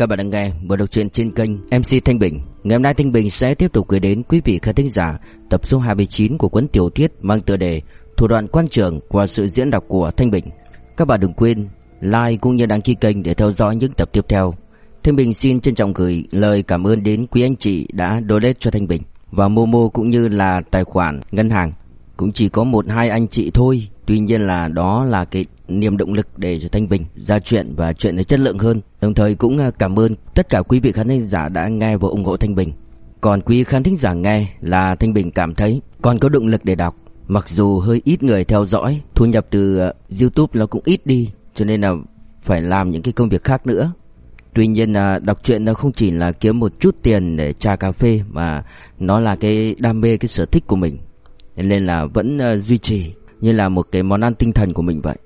Các bạn đang nghe buổi đọc truyện trên kênh MC Thanh Bình. Ngày hôm nay Thanh Bình sẽ tiếp tục gửi đến quý vị khán thính giả tập số 29 của cuốn tiểu thuyết mang tựa đề Thủ đoạn quan trường qua sự diễn đọc của Thanh Bình. Các bạn đừng quên like cũng như đăng ký kênh để theo dõi những tập tiếp theo. Thanh Bình xin trân trọng gửi lời cảm ơn đến quý anh chị đã donate cho Thanh Bình và Momo cũng như là tài khoản ngân hàng. Cũng chỉ có một hai anh chị thôi, tuy nhiên là đó là cái niềm động lực để cho Thanh Bình ra chuyện và chuyện nó chất lượng hơn. Đồng thời cũng à, cảm ơn tất cả quý vị khán thính giả đã nghe và ủng hộ Thanh Bình. Còn quý khán thính giả nghe là Thanh Bình cảm thấy còn có động lực để đọc. Mặc dù hơi ít người theo dõi, thu nhập từ à, YouTube nó cũng ít đi, cho nên là phải làm những cái công việc khác nữa. Tuy nhiên là đọc truyện nó không chỉ là kiếm một chút tiền để trà cà phê mà nó là cái đam mê cái sở thích của mình. Nên là vẫn uh, duy trì như là một cái món ăn tinh thần của mình vậy.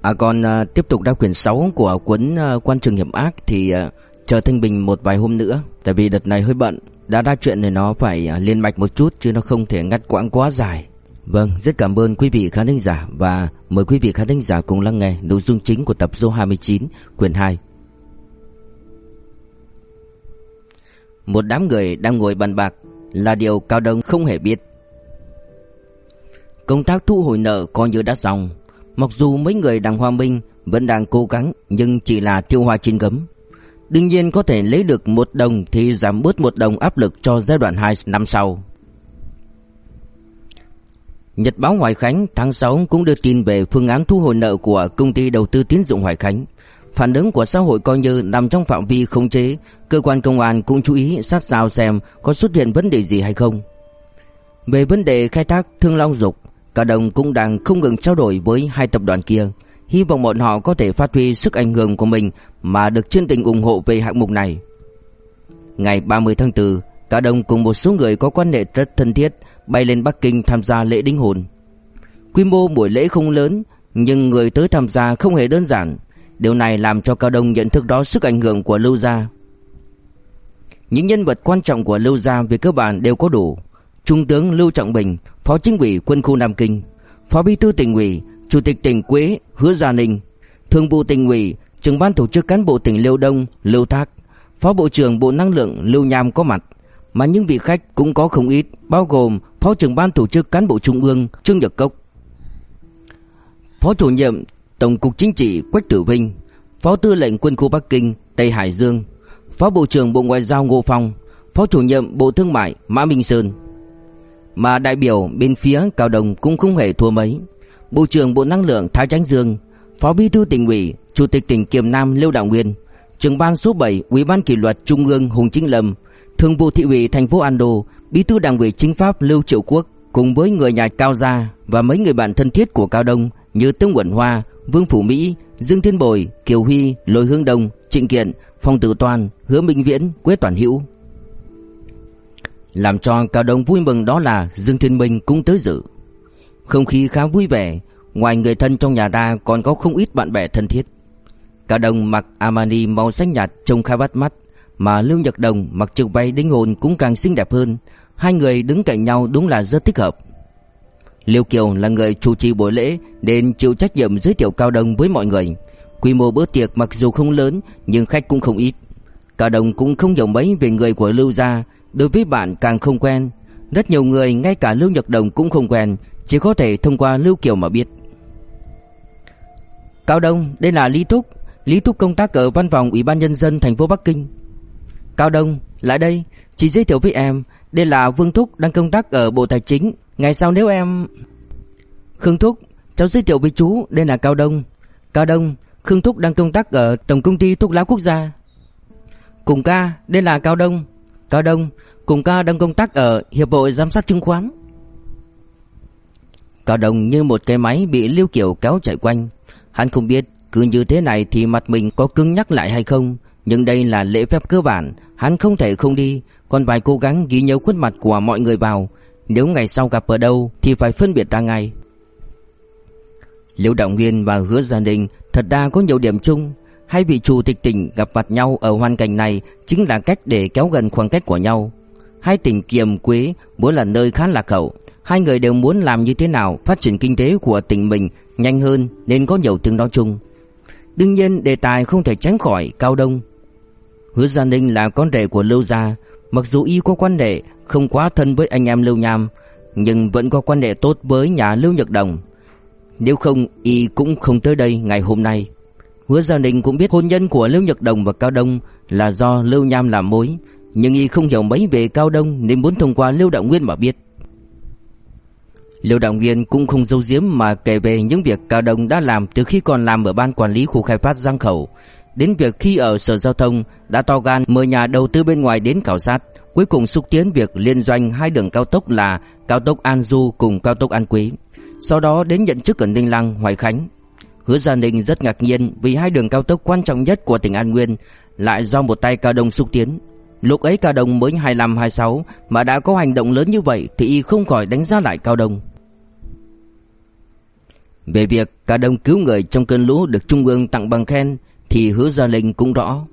À còn uh, tiếp tục đáp quyển 6 của cuốn uh, Quan trường hiểm ác thì uh, chờ Thanh Bình một vài hôm nữa, tại vì đợt này hơi bận, đã đa chuyện thì nó phải uh, liên mạch một chút chứ nó không thể ngắt quãng quá dài. Vâng, rất cảm ơn quý vị khán thính giả và mời quý vị khán thính giả cùng lắng nghe nội dung chính của tập số 29, quyển 2. Một đám người đang ngồi bàn bạc là điều Cao Đông không hề biết. Công tác thu hồi nợ coi như đã xong, Mặc dù mấy người đảng Hoa Minh vẫn đang cố gắng nhưng chỉ là tiêu hoa trên gấm. Đương nhiên có thể lấy được một đồng thì giảm bớt một đồng áp lực cho giai đoạn 2 năm sau. Nhật báo Hoài Khánh tháng 6 cũng đưa tin về phương án thu hồi nợ của công ty đầu tư tín dụng Hoài Khánh. Phản ứng của xã hội coi như nằm trong phạm vi khống chế, cơ quan công an cũng chú ý sát sao xem có xuất hiện vấn đề gì hay không. Về vấn đề khai thác Thương Long Dục, Cả đồng cũng đang không ngừng trao đổi với hai tập đoàn kia, hy vọng bọn họ có thể phát huy sức ảnh hưởng của mình mà được chân tình ủng hộ về hạng mục này. Ngày 30 tháng 4, cả đồng cùng một số người có quan hệ rất thân thiết bay lên Bắc Kinh tham gia lễ đính hôn. Quy mô buổi lễ không lớn, nhưng người tới tham gia không hề đơn giản. Điều này làm cho Cao Đông nhận thức đó sức ảnh hưởng của Lưu Gia. Những nhân vật quan trọng của Lưu Gia về cơ bản đều có đủ. Trung tướng Lưu Trọng Bình, Phó Chính ủy Quân khu Nam Kinh, Phó Bí thư tỉnh ủy, Chủ tịch tỉnh Quế Hứa Gia Ninh, Thường vụ tỉnh ủy, Trưởng ban tổ chức cán bộ tỉnh Liêu Đông Lưu Thác, Phó Bộ trưởng Bộ Năng lượng Lưu Nham có mặt, mà những vị khách cũng có không ít, bao gồm Phó trưởng ban tổ chức cán bộ trung ương Trương Nhật Cốc, Phó chủ nhiệm Tổng cục Chính trị Quách Tử Vinh, Phó tư lệnh Quân khu Bắc Kinh Tây Hải Dương, Phó Bộ trưởng Bộ Ngoại giao Ngô Phong, Phó chủ nhiệm Bộ Thương mại Mã Minh Sơn. Mà đại biểu bên phía Cao Đồng cũng không hề thua mấy. Bộ trưởng Bộ Năng lượng Thái Chánh Dương, Phó Bí thư tỉnh ủy, Chủ tịch tỉnh Kiềm Nam Lưu Đạo Nguyên, trưởng ban số 7 Ủy ban kỷ luật Trung ương Hùng Chính Lâm, Thường vụ thị ủy thành phố Ando, Bí thư Đảng ủy Chính pháp Lưu Triệu Quốc cùng với người nhà Cao gia và mấy người bạn thân thiết của Cao Đông như Tương Quẩn Hoa, Vương Phủ Mỹ, Dương Thiên Bồi, Kiều Huy, Lôi Hương Đông, Trịnh Kiện, Phong Tử Toàn, Hứa Minh Viễn, Quế Toàn Hữu. Làm cho Cao đồng vui mừng đó là Dương Thiên Minh cũng tới dự. Không khí khá vui vẻ, ngoài người thân trong nhà ra còn có không ít bạn bè thân thiết. Cao đồng mặc Armani màu xanh nhạt trông khá bắt mắt, mà Lưu Nhật Đồng mặc trực bay đính hồn cũng càng xinh đẹp hơn. Hai người đứng cạnh nhau đúng là rất thích hợp. Liêu Kiều là người chủ trì buổi lễ nên chịu trách nhiệm giới thiệu Cao Đông với mọi người. Quy mô bữa tiệc mặc dù không lớn nhưng khách cũng không ít. Cao Đông cũng không hiểu mấy về người của Lưu gia Đối với bạn càng không quen Rất nhiều người ngay cả Lưu Nhật Đồng cũng không quen Chỉ có thể thông qua Lưu Kiều mà biết. Cao Đông, đây là Lý Túc Lý Túc công tác ở văn phòng Ủy ban Nhân dân thành phố Bắc Kinh. Cao Đông, lại đây Chỉ giới thiệu với em Đây là Vương Thúc đang công tác ở Bộ Tài chính. Ngày sau nếu em... Khương Thúc, cháu giới thiệu với chú Đây là Cao Đông. Cao Đông, Khương Thúc đang công tác ở Tổng Công ty Thuốc lá Quốc gia. Cùng ca, đây là Cao Đông. Cao Đông cùng ca đang công tác ở Hiệp hội Giám sát chứng khoán. Cao Đông như một cái máy bị Lưu Kiều kéo chạy quanh. Hắn không biết cứ như thế này thì mặt mình có cứng nhắc lại hay không. Nhưng đây là lễ phép cơ bản, hắn không thể không đi. Còn phải cố gắng ghi nhớ khuôn mặt của mọi người vào. Nếu ngày sau gặp ở đâu thì phải phân biệt ra ngay. Liễu Đạo Nguyên và Hứa Gia Đình thật ra có nhiều điểm chung. Hai vị chủ tịch tỉnh gặp mặt nhau ở hoàn cảnh này chính là cách để kéo gần khoảng cách của nhau. Hai tỉnh Kiềm Quế vốn là nơi khá lạc hậu, hai người đều muốn làm như thế nào phát triển kinh tế của tỉnh mình nhanh hơn nên có nhiều tiếng nói chung. Đương nhiên đề tài không thể tránh khỏi Cao Đông. Hứa Gia Ninh là con rể của Lưu Gia. Mặc dù y có quan hệ không quá thân với anh em Lưu Nham Nhưng vẫn có quan hệ tốt với nhà Lưu Nhật Đồng. Nếu không y cũng không tới đây ngày hôm nay. Hứa Gia Ninh cũng biết hôn nhân của Lưu Nhật Đồng và Cao Đông là do Lưu Nham làm mối. Nhưng y không hiểu mấy về Cao Đông nên muốn thông qua Lưu Đạo Nguyên mà biết. Lưu Đạo Nguyên cũng không giấu giếm mà kể về những việc Cao Đông đã làm từ khi còn làm ở ban quản lý khu khai phát Giang Khẩu. Đến việc khi ở Sở Giao thông đã to gan mời nhà đầu tư bên ngoài đến khảo sát. Cuối cùng xúc tiến việc liên doanh hai đường cao tốc là cao tốc An Du cùng cao tốc An Quý Sau đó đến nhận chức ở Ninh Lăng, Hoài Khánh. Hứa Gia Ninh rất ngạc nhiên vì hai đường cao tốc quan trọng nhất của tỉnh An Nguyên lại do một tay Cao Đông xúc tiến. Lúc ấy Cao Đông mới 25-26 mà đã có hành động lớn như vậy thì y không khỏi đánh giá lại Cao Đông. Về việc Cao Đông cứu người trong cơn lũ được Trung ương tặng bằng khen thì Hứa Gia linh cũng rõ.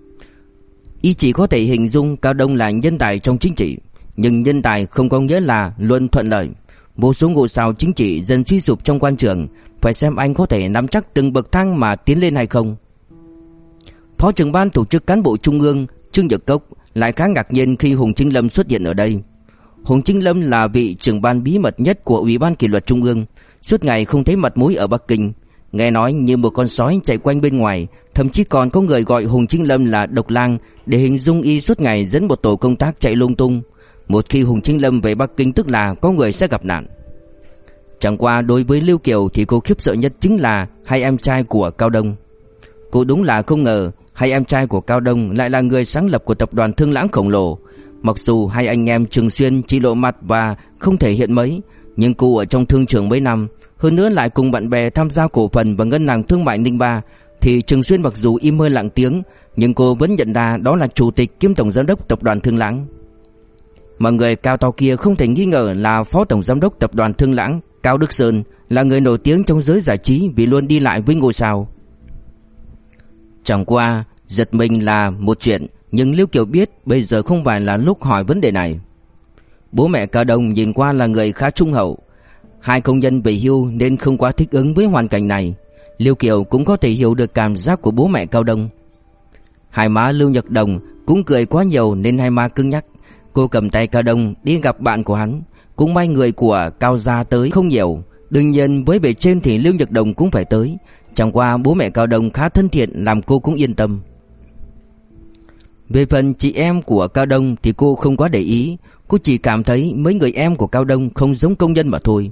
Y chỉ có thể hình dung Cao Đông là nhân tài trong chính trị, nhưng nhân tài không có nghĩa là luôn thuận lợi. Một số ngôi sao chính trị dần suy sụp trong quan trường Phải xem anh có thể nắm chắc từng bậc thang mà tiến lên hay không Phó trưởng ban tổ chức cán bộ trung ương Trương Nhật Cốc lại khá ngạc nhiên khi Hùng Trinh Lâm xuất hiện ở đây. Hùng Trinh Lâm là vị trưởng ban bí mật nhất của Ủy ban kỷ luật Trung ương. Suốt ngày không thấy mặt mũi ở Bắc Kinh. Nghe nói như một con sói chạy quanh bên ngoài, Thậm chí còn có người gọi Hùng Trinh Lâm là độc lang Để hình dung y suốt ngày dẫn một tổ công tác chạy lung tung. Một khi Hùng Trinh Lâm về Bắc Kinh tức là có người sẽ gặp nạn. Chẳng qua đối với Lưu Kiều thì cô khiếp sợ nhất chính là hai em trai của Cao Đông. Cô đúng là không ngờ hai em trai của Cao Đông lại là người sáng lập của tập đoàn Thương Lãng khổng lồ Mặc dù hai anh em thường xuyên chỉ lộ mặt và không thể hiện mấy, Nhưng cô ở trong thương trường mấy năm, Hơn nữa lại cùng bạn bè tham gia cổ phần và ngân hàng thương mại Ninh Ba, Thì Trường Xuyên mặc dù im hơi lặng tiếng, Nhưng cô vẫn nhận ra đó là chủ tịch kiêm tổng giám đốc tập đoàn Thương Lãng mà người cao to kia không thể nghi ngờ là phó tổng giám đốc tập đoàn Thương Lãng, Cao Đức Sơn, là người nổi tiếng trong giới giải trí vì luôn đi lại với ngôi sao. Chẳng qua, giật mình là một chuyện, nhưng Lưu Kiều biết bây giờ không phải là lúc hỏi vấn đề này. Bố mẹ Cao Đông nhìn qua là người khá trung hậu. Hai công nhân về hưu nên không quá thích ứng với hoàn cảnh này. Lưu Kiều cũng có thể hiểu được cảm giác của bố mẹ Cao Đông. Hai má Lưu Nhật Đồng cũng cười quá nhiều nên hai má cứng nhắc. Cô cầm tay Cao Đông đi gặp bạn của hắn Cũng may người của Cao Gia tới không nhiều Đương nhiên với bề trên thì Lưu Nhật Đồng cũng phải tới Chẳng qua bố mẹ Cao Đông khá thân thiện, làm cô cũng yên tâm Về phần chị em của Cao Đông thì cô không quá để ý Cô chỉ cảm thấy mấy người em của Cao Đông không giống công nhân mà thôi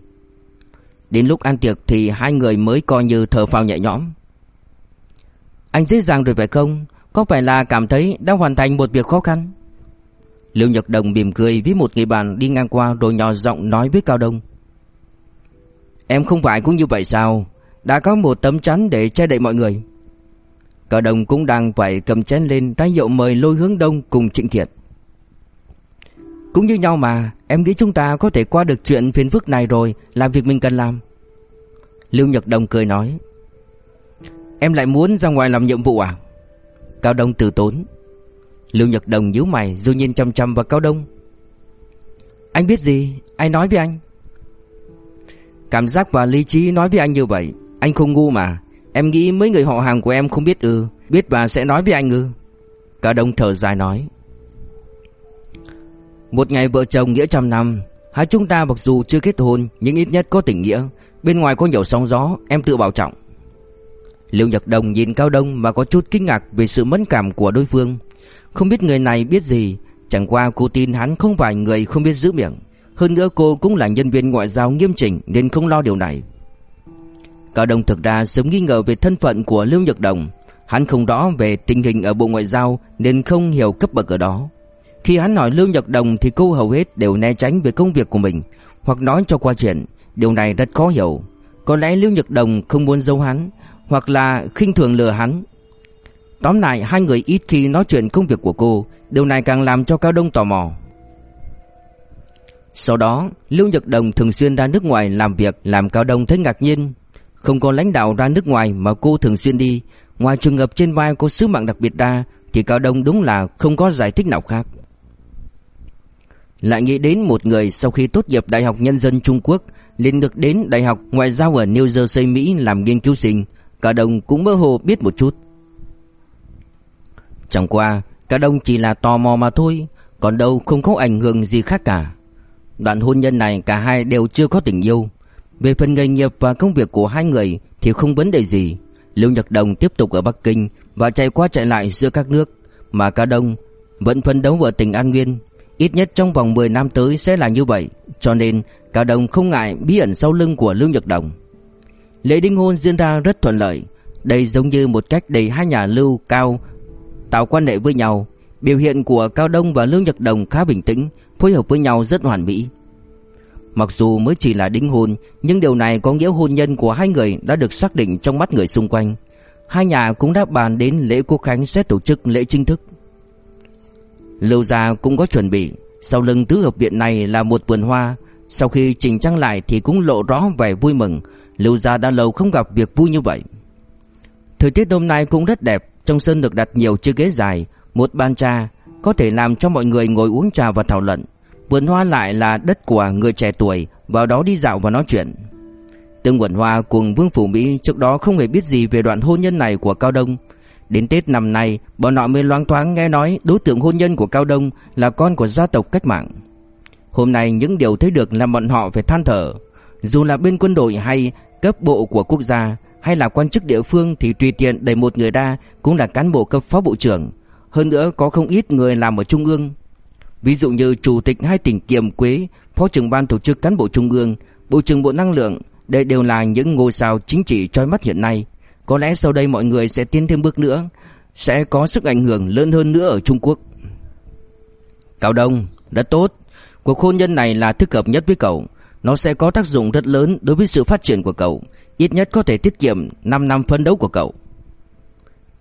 Đến lúc ăn tiệc thì hai người mới coi như thở phào nhẹ nhõm Anh dễ dàng rồi phải không? Có phải là cảm thấy đã hoàn thành một việc khó khăn? liêu Nhật Đồng mỉm cười với một người bạn đi ngang qua, rồi nhỏ giọng nói với Cao Đông. Em không phải cũng như vậy sao? Đã có một tấm chắn để che đậy mọi người. Cao Đông cũng đang phải cầm chén lên ra hiệu mời lôi hướng đông cùng Trịnh Kiệt. Cũng như nhau mà, em nghĩ chúng ta có thể qua được chuyện phiền phức này rồi làm việc mình cần làm. Lưu Nhật Đồng cười nói. Em lại muốn ra ngoài làm nhiệm vụ à? Cao Đông từ tốn. Lưu Nhật Đồng nhíu mày rồi nhìn chăm chăm vào Cao Đông. Anh biết gì? Ai nói với anh? Cảm giác và lý trí nói với anh như vậy. Anh không ngu mà. Em nghĩ mấy người họ hàng của em không biết ư. Biết và sẽ nói với anh ư. Cả Đông thở dài nói. Một ngày vợ chồng nghĩa trăm năm. Hai chúng ta mặc dù chưa kết hôn nhưng ít nhất có tình nghĩa. Bên ngoài có nhiều sóng gió, em tự bảo trọng. Liệu Nhật Đồng nhìn Cao Đông và có chút kinh ngạc về sự mẫn cảm của đối phương. Không biết người này biết gì Chẳng qua cô tin hắn không phải người không biết giữ miệng Hơn nữa cô cũng là nhân viên ngoại giao nghiêm chỉnh Nên không lo điều này Cao Đông thực ra sớm nghi ngờ về thân phận của Lưu Nhật Đồng. Hắn không rõ về tình hình ở Bộ Ngoại giao Nên không hiểu cấp bậc ở đó. Khi hắn hỏi Lưu Nhật Đồng Thì cô hầu hết đều né tránh về công việc của mình, Hoặc nói cho qua chuyện. Điều này rất khó hiểu. Có lẽ Lưu Nhật Đồng không muốn giấu hắn, Hoặc là khinh thường lừa hắn. Tóm lại, hai người ít khi nói chuyện công việc của cô, Điều này càng làm cho Cao Đông tò mò. Sau đó, Lưu Nhật Đồng thường xuyên ra nước ngoài làm việc, Làm Cao Đông thấy ngạc nhiên. Không có lãnh đạo ra nước ngoài mà cô thường xuyên đi. Ngoài trường hợp trên vai có sứ mạng đặc biệt ra Thì Cao Đông đúng là không có giải thích nào khác. Lại nghĩ đến một người sau khi tốt nghiệp Đại học Nhân dân Trung Quốc liền được đến Đại học Ngoại giao ở New Jersey, Mỹ làm nghiên cứu sinh. Cao Đông cũng mơ hồ biết một chút. Chẳng qua Cả đông chỉ là tò mò mà thôi Còn đâu không có ảnh hưởng gì khác cả. Đoạn hôn nhân này cả hai đều chưa có tình yêu. Về phần nghề nghiệp và công việc của hai người Thì không vấn đề gì. Lưu Nhật Đồng tiếp tục ở Bắc Kinh Và chạy qua chạy lại giữa các nước, Mà Cả đông vẫn phấn đấu ở tỉnh An Nguyên. Ít nhất trong vòng 10 năm tới sẽ là như vậy, Cho nên Cả Đông không ngại bí ẩn sau lưng của Lưu Nhật Đồng. Lễ đính hôn diễn ra rất thuận lợi. Đây giống như một cách để hai nhà Lưu, Cao Tạo quan hệ với nhau. Biểu hiện của Cao Đông và Lưu Nhật Đồng khá bình tĩnh, Phối hợp với nhau rất hoàn mỹ. Mặc dù mới chỉ là đính hôn, Nhưng điều này có nghĩa hôn nhân của hai người đã được xác định trong mắt người xung quanh. Hai nhà cũng đã bàn đến lễ quốc khánh sẽ tổ chức lễ chính thức. Lưu gia cũng có chuẩn bị. Sau lưng tứ hợp viện này là một vườn hoa. Sau khi chỉnh trang lại thì cũng lộ rõ vẻ vui mừng. Lưu gia đã lâu không gặp việc vui như vậy. Thời tiết hôm nay cũng rất đẹp. Trong sân được đặt nhiều chiếc ghế dài, Một bàn trà, Có thể làm cho mọi người ngồi uống trà và thảo luận. Vườn hoa lại là đất của người trẻ tuổi Vào đó đi dạo và nói chuyện Tương Quẩn Hoa cùng Vương Phủ Mỹ trước đó không hề biết gì về đoạn hôn nhân này của Cao Đông Đến Tết năm nay, bọn họ mới loáng thoáng nghe nói đối tượng hôn nhân của Cao Đông là con của gia tộc cách mạng. Hôm nay những điều thấy được làm bọn họ phải than thở. Dù là bên quân đội hay cấp bộ của quốc gia hay là quan chức địa phương thì tùy tiện đẩy một người ra cũng là cán bộ cấp phó bộ trưởng. Hơn nữa có không ít người làm ở trung ương. Ví dụ như chủ tịch hai tỉnh Kiềm Quế, phó trưởng ban tổ chức cán bộ trung ương, bộ trưởng bộ năng lượng, đây đều là những ngôi sao chính trị chói mắt hiện nay. Có lẽ sau đây mọi người sẽ tiến thêm bước nữa Sẽ có sức ảnh hưởng lớn hơn nữa ở Trung Quốc. Cao Đông, rất tốt. Cuộc hôn nhân này là thích hợp nhất với cậu. Nó sẽ có tác dụng rất lớn đối với sự phát triển của cậu. Ít nhất có thể tiết kiệm 5 năm phấn đấu của cậu.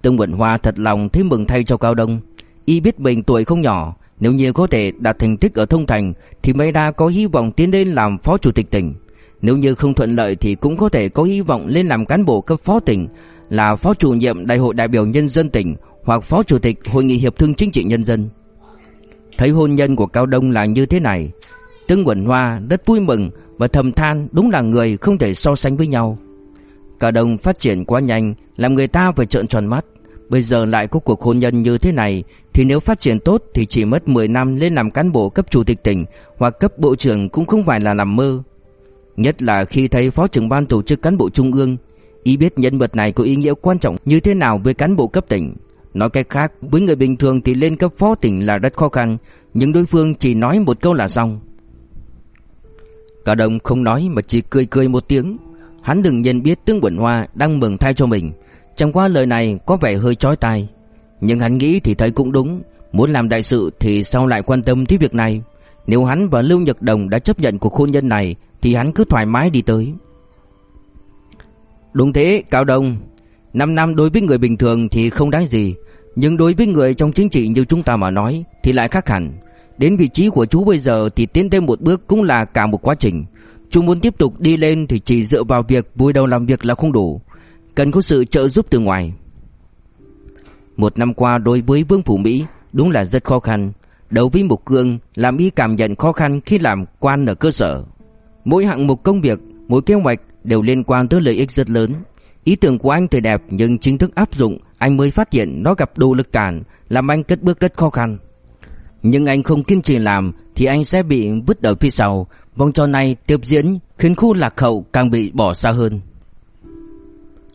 Tương Vận Hoa thật lòng thấy mừng thay cho Cao Đông. Y biết mình tuổi không nhỏ nếu như có thể đạt thành tích ở thông thành Thì mấy đa có hy vọng tiến lên làm phó chủ tịch tỉnh nếu như không thuận lợi thì cũng có thể có hy vọng lên làm cán bộ cấp phó tỉnh, là phó chủ nhiệm đại hội đại biểu nhân dân tỉnh hoặc phó chủ tịch hội nghị hiệp thương chính trị nhân dân. Thấy hôn nhân của Cao Đông là như thế này, Tương Quẩn Hoa rất vui mừng và thầm than đúng là người không thể so sánh với nhau. Cao Đông phát triển quá nhanh, làm người ta phải trợn tròn mắt. Bây giờ lại có cuộc hôn nhân như thế này, thì nếu phát triển tốt thì chỉ mất 10 năm lên làm cán bộ cấp chủ tịch tỉnh, hoặc cấp bộ trưởng cũng không phải là làm mơ. Nhất là khi thấy Phó trưởng ban tổ chức cán bộ trung ương, Ý biết nhân vật này có ý nghĩa quan trọng như thế nào với cán bộ cấp tỉnh. Nói cách khác, với người bình thường thì lên cấp phó tỉnh là rất khó khăn, Nhưng đối phương chỉ nói một câu là xong. Cả đồng không nói mà chỉ cười cười một tiếng. Hắn đừng nhận biết tướng Quẩn Hoa đang mừng thay cho mình. Chẳng qua lời này có vẻ hơi chói tai. Nhưng hắn nghĩ thì thấy cũng đúng. Muốn làm đại sự thì sao lại quan tâm tới việc này? Nếu hắn và Lưu Nhật Đồng đã chấp nhận cuộc hôn nhân này, thì hắn cứ thoải mái đi tới. Đúng thế, Cao Đông. 5 năm đối với người bình thường thì không đáng gì. Nhưng đối với người trong chính trị như chúng ta mà nói, Thì lại khác hẳn. Đến vị trí của chú bây giờ thì tiến thêm một bước cũng là cả một quá trình. Chú muốn tiếp tục đi lên thì chỉ dựa vào việc vui đầu làm việc là không đủ. Cần có sự trợ giúp từ ngoài Một năm qua đối với Vương Phủ Mỹ đúng là rất khó khăn đối với Mục Cương làm y cảm nhận khó khăn khi làm quan ở cơ sở Mỗi hạng mục công việc, mỗi kế hoạch đều liên quan tới lợi ích rất lớn. Ý tưởng của anh thì đẹp nhưng chính thức áp dụng anh mới phát hiện nó gặp đủ lực cản, làm anh cất bước rất khó khăn. Nhưng anh không kiên trì làm thì anh sẽ bị vứt ở phía sau. Vòng tròn này tiếp diễn khiến khu lạc hậu càng bị bỏ xa hơn.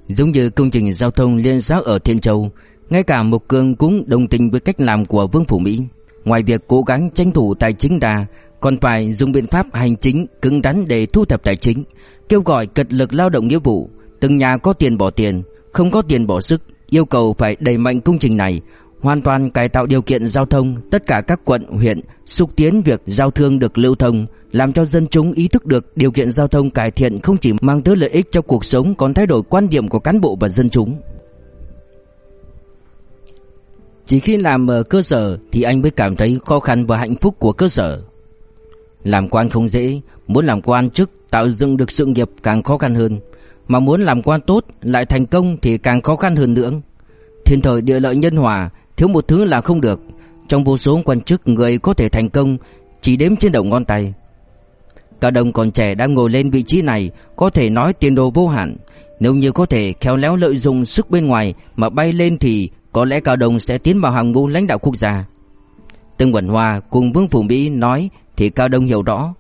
Giống như công trình giao thông liên xã ở Thiên Châu, ngay cả Mục Cương cũng đồng tình với cách làm của Vương Phủ Mỹ. Ngoài việc cố gắng tranh thủ tài chính ra, còn phải dùng biện pháp hành chính cứng rắn để thu thập tài chính, kêu gọi cật lực lao động nghĩa vụ, từng nhà có tiền bỏ tiền, không có tiền bỏ sức, yêu cầu phải đẩy mạnh công trình này, hoàn toàn cải tạo điều kiện giao thông tất cả các quận, huyện, xúc tiến việc giao thương được lưu thông, làm cho dân chúng ý thức được điều kiện giao thông cải thiện không chỉ mang tới lợi ích cho cuộc sống còn thay đổi quan điểm của cán bộ và dân chúng. Chỉ khi làm ở cơ sở thì anh mới cảm thấy khó khăn và hạnh phúc của cơ sở. Làm quan không dễ, muốn làm quan chức tạo dựng được sự nghiệp càng khó khăn hơn, mà muốn làm quan tốt lại thành công thì càng khó khăn hơn nữa. Thiên thời địa lợi nhân hòa, thiếu một thứ là không được. Trong vô số quan chức người có thể thành công chỉ đếm trên đầu ngón tay. Cao Đông còn trẻ đang ngồi lên vị trí này, có thể nói tiền đồ vô hạn. Nếu như có thể khéo léo lợi dụng sức bên ngoài mà bay lên thì Có lẽ Cao Đông sẽ tiến vào hàng ngũ lãnh đạo quốc gia Tương Quẩn Hoa cùng Vương Phủ Mỹ nói Thì Cao Đông hiểu rõ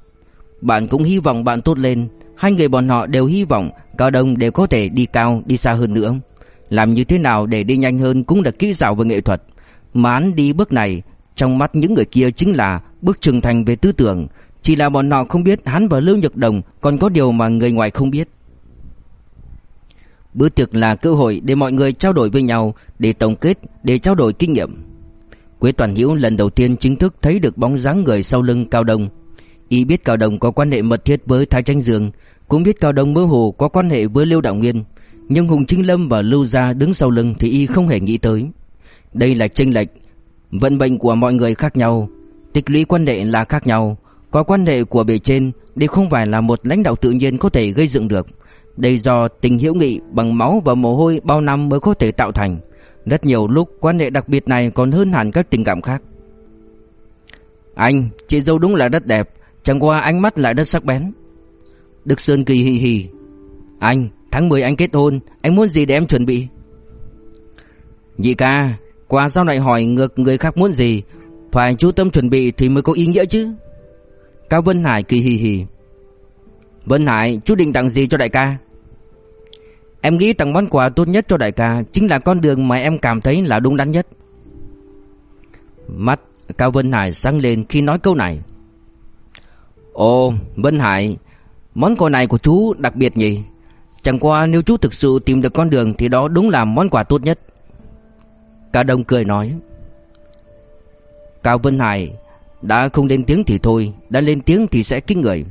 Bạn cũng hy vọng bạn tốt lên Hai người bọn họ đều hy vọng Cao Đông đều có thể đi cao, đi xa hơn nữa làm như thế nào để đi nhanh hơn cũng là kỹ xảo về nghệ thuật. Mà hắn đi bước này Trong mắt những người kia chính là bước trưởng thành về tư tưởng. Chỉ là bọn họ không biết hắn và Lưu Nhật Đồng Còn có điều mà người ngoài không biết. Bữa tiệc là cơ hội để mọi người trao đổi với nhau Để tổng kết, để trao đổi kinh nghiệm. Quế Toàn Hiễu lần đầu tiên chính thức thấy được bóng dáng người sau lưng Cao Đông. Y biết Cao Đông có quan hệ mật thiết với Thái Tranh Dương Cũng biết Cao Đông mơ hồ có quan hệ với Lưu Đạo Nguyên. Nhưng Hùng Trinh Lâm và Lưu Gia đứng sau lưng thì Y không hề nghĩ tới. Đây là chênh lệch Vận mệnh của mọi người khác nhau Tịch lũy quan hệ là khác nhau. Có quan hệ của bề trên Đây không phải là một lãnh đạo tự nhiên có thể gây dựng được. Đây do tình hiểu nghị bằng máu và mồ hôi bao năm mới có thể tạo thành. Rất nhiều lúc quan hệ đặc biệt này còn hơn hẳn các tình cảm khác. Anh, chị dâu đúng là rất đẹp Chẳng qua ánh mắt lại rất sắc bén. Đức Sơn kỳ hì hì. Anh, tháng 10 anh kết hôn, Anh muốn gì để em chuẩn bị? Nhị ca Qua sao lại hỏi ngược người khác muốn gì? Phải chú tâm chuẩn bị thì mới có ý nghĩa chứ. Cao Vân Hải kỳ hì hì. Vân Hải, chú định tặng gì cho đại ca? Em nghĩ tặng món quà tốt nhất cho đại ca Chính là con đường mà em cảm thấy là đúng đắn nhất. Mắt Cao Vân Hải sáng lên khi nói câu này. Ồ, Vân Hải, Món quà này của chú đặc biệt nhỉ? Chẳng qua nếu chú thực sự tìm được con đường Thì đó đúng là món quà tốt nhất. Cả đông cười nói Cao Vân Hải Đã không lên tiếng thì thôi Đã lên tiếng thì sẽ kinh người.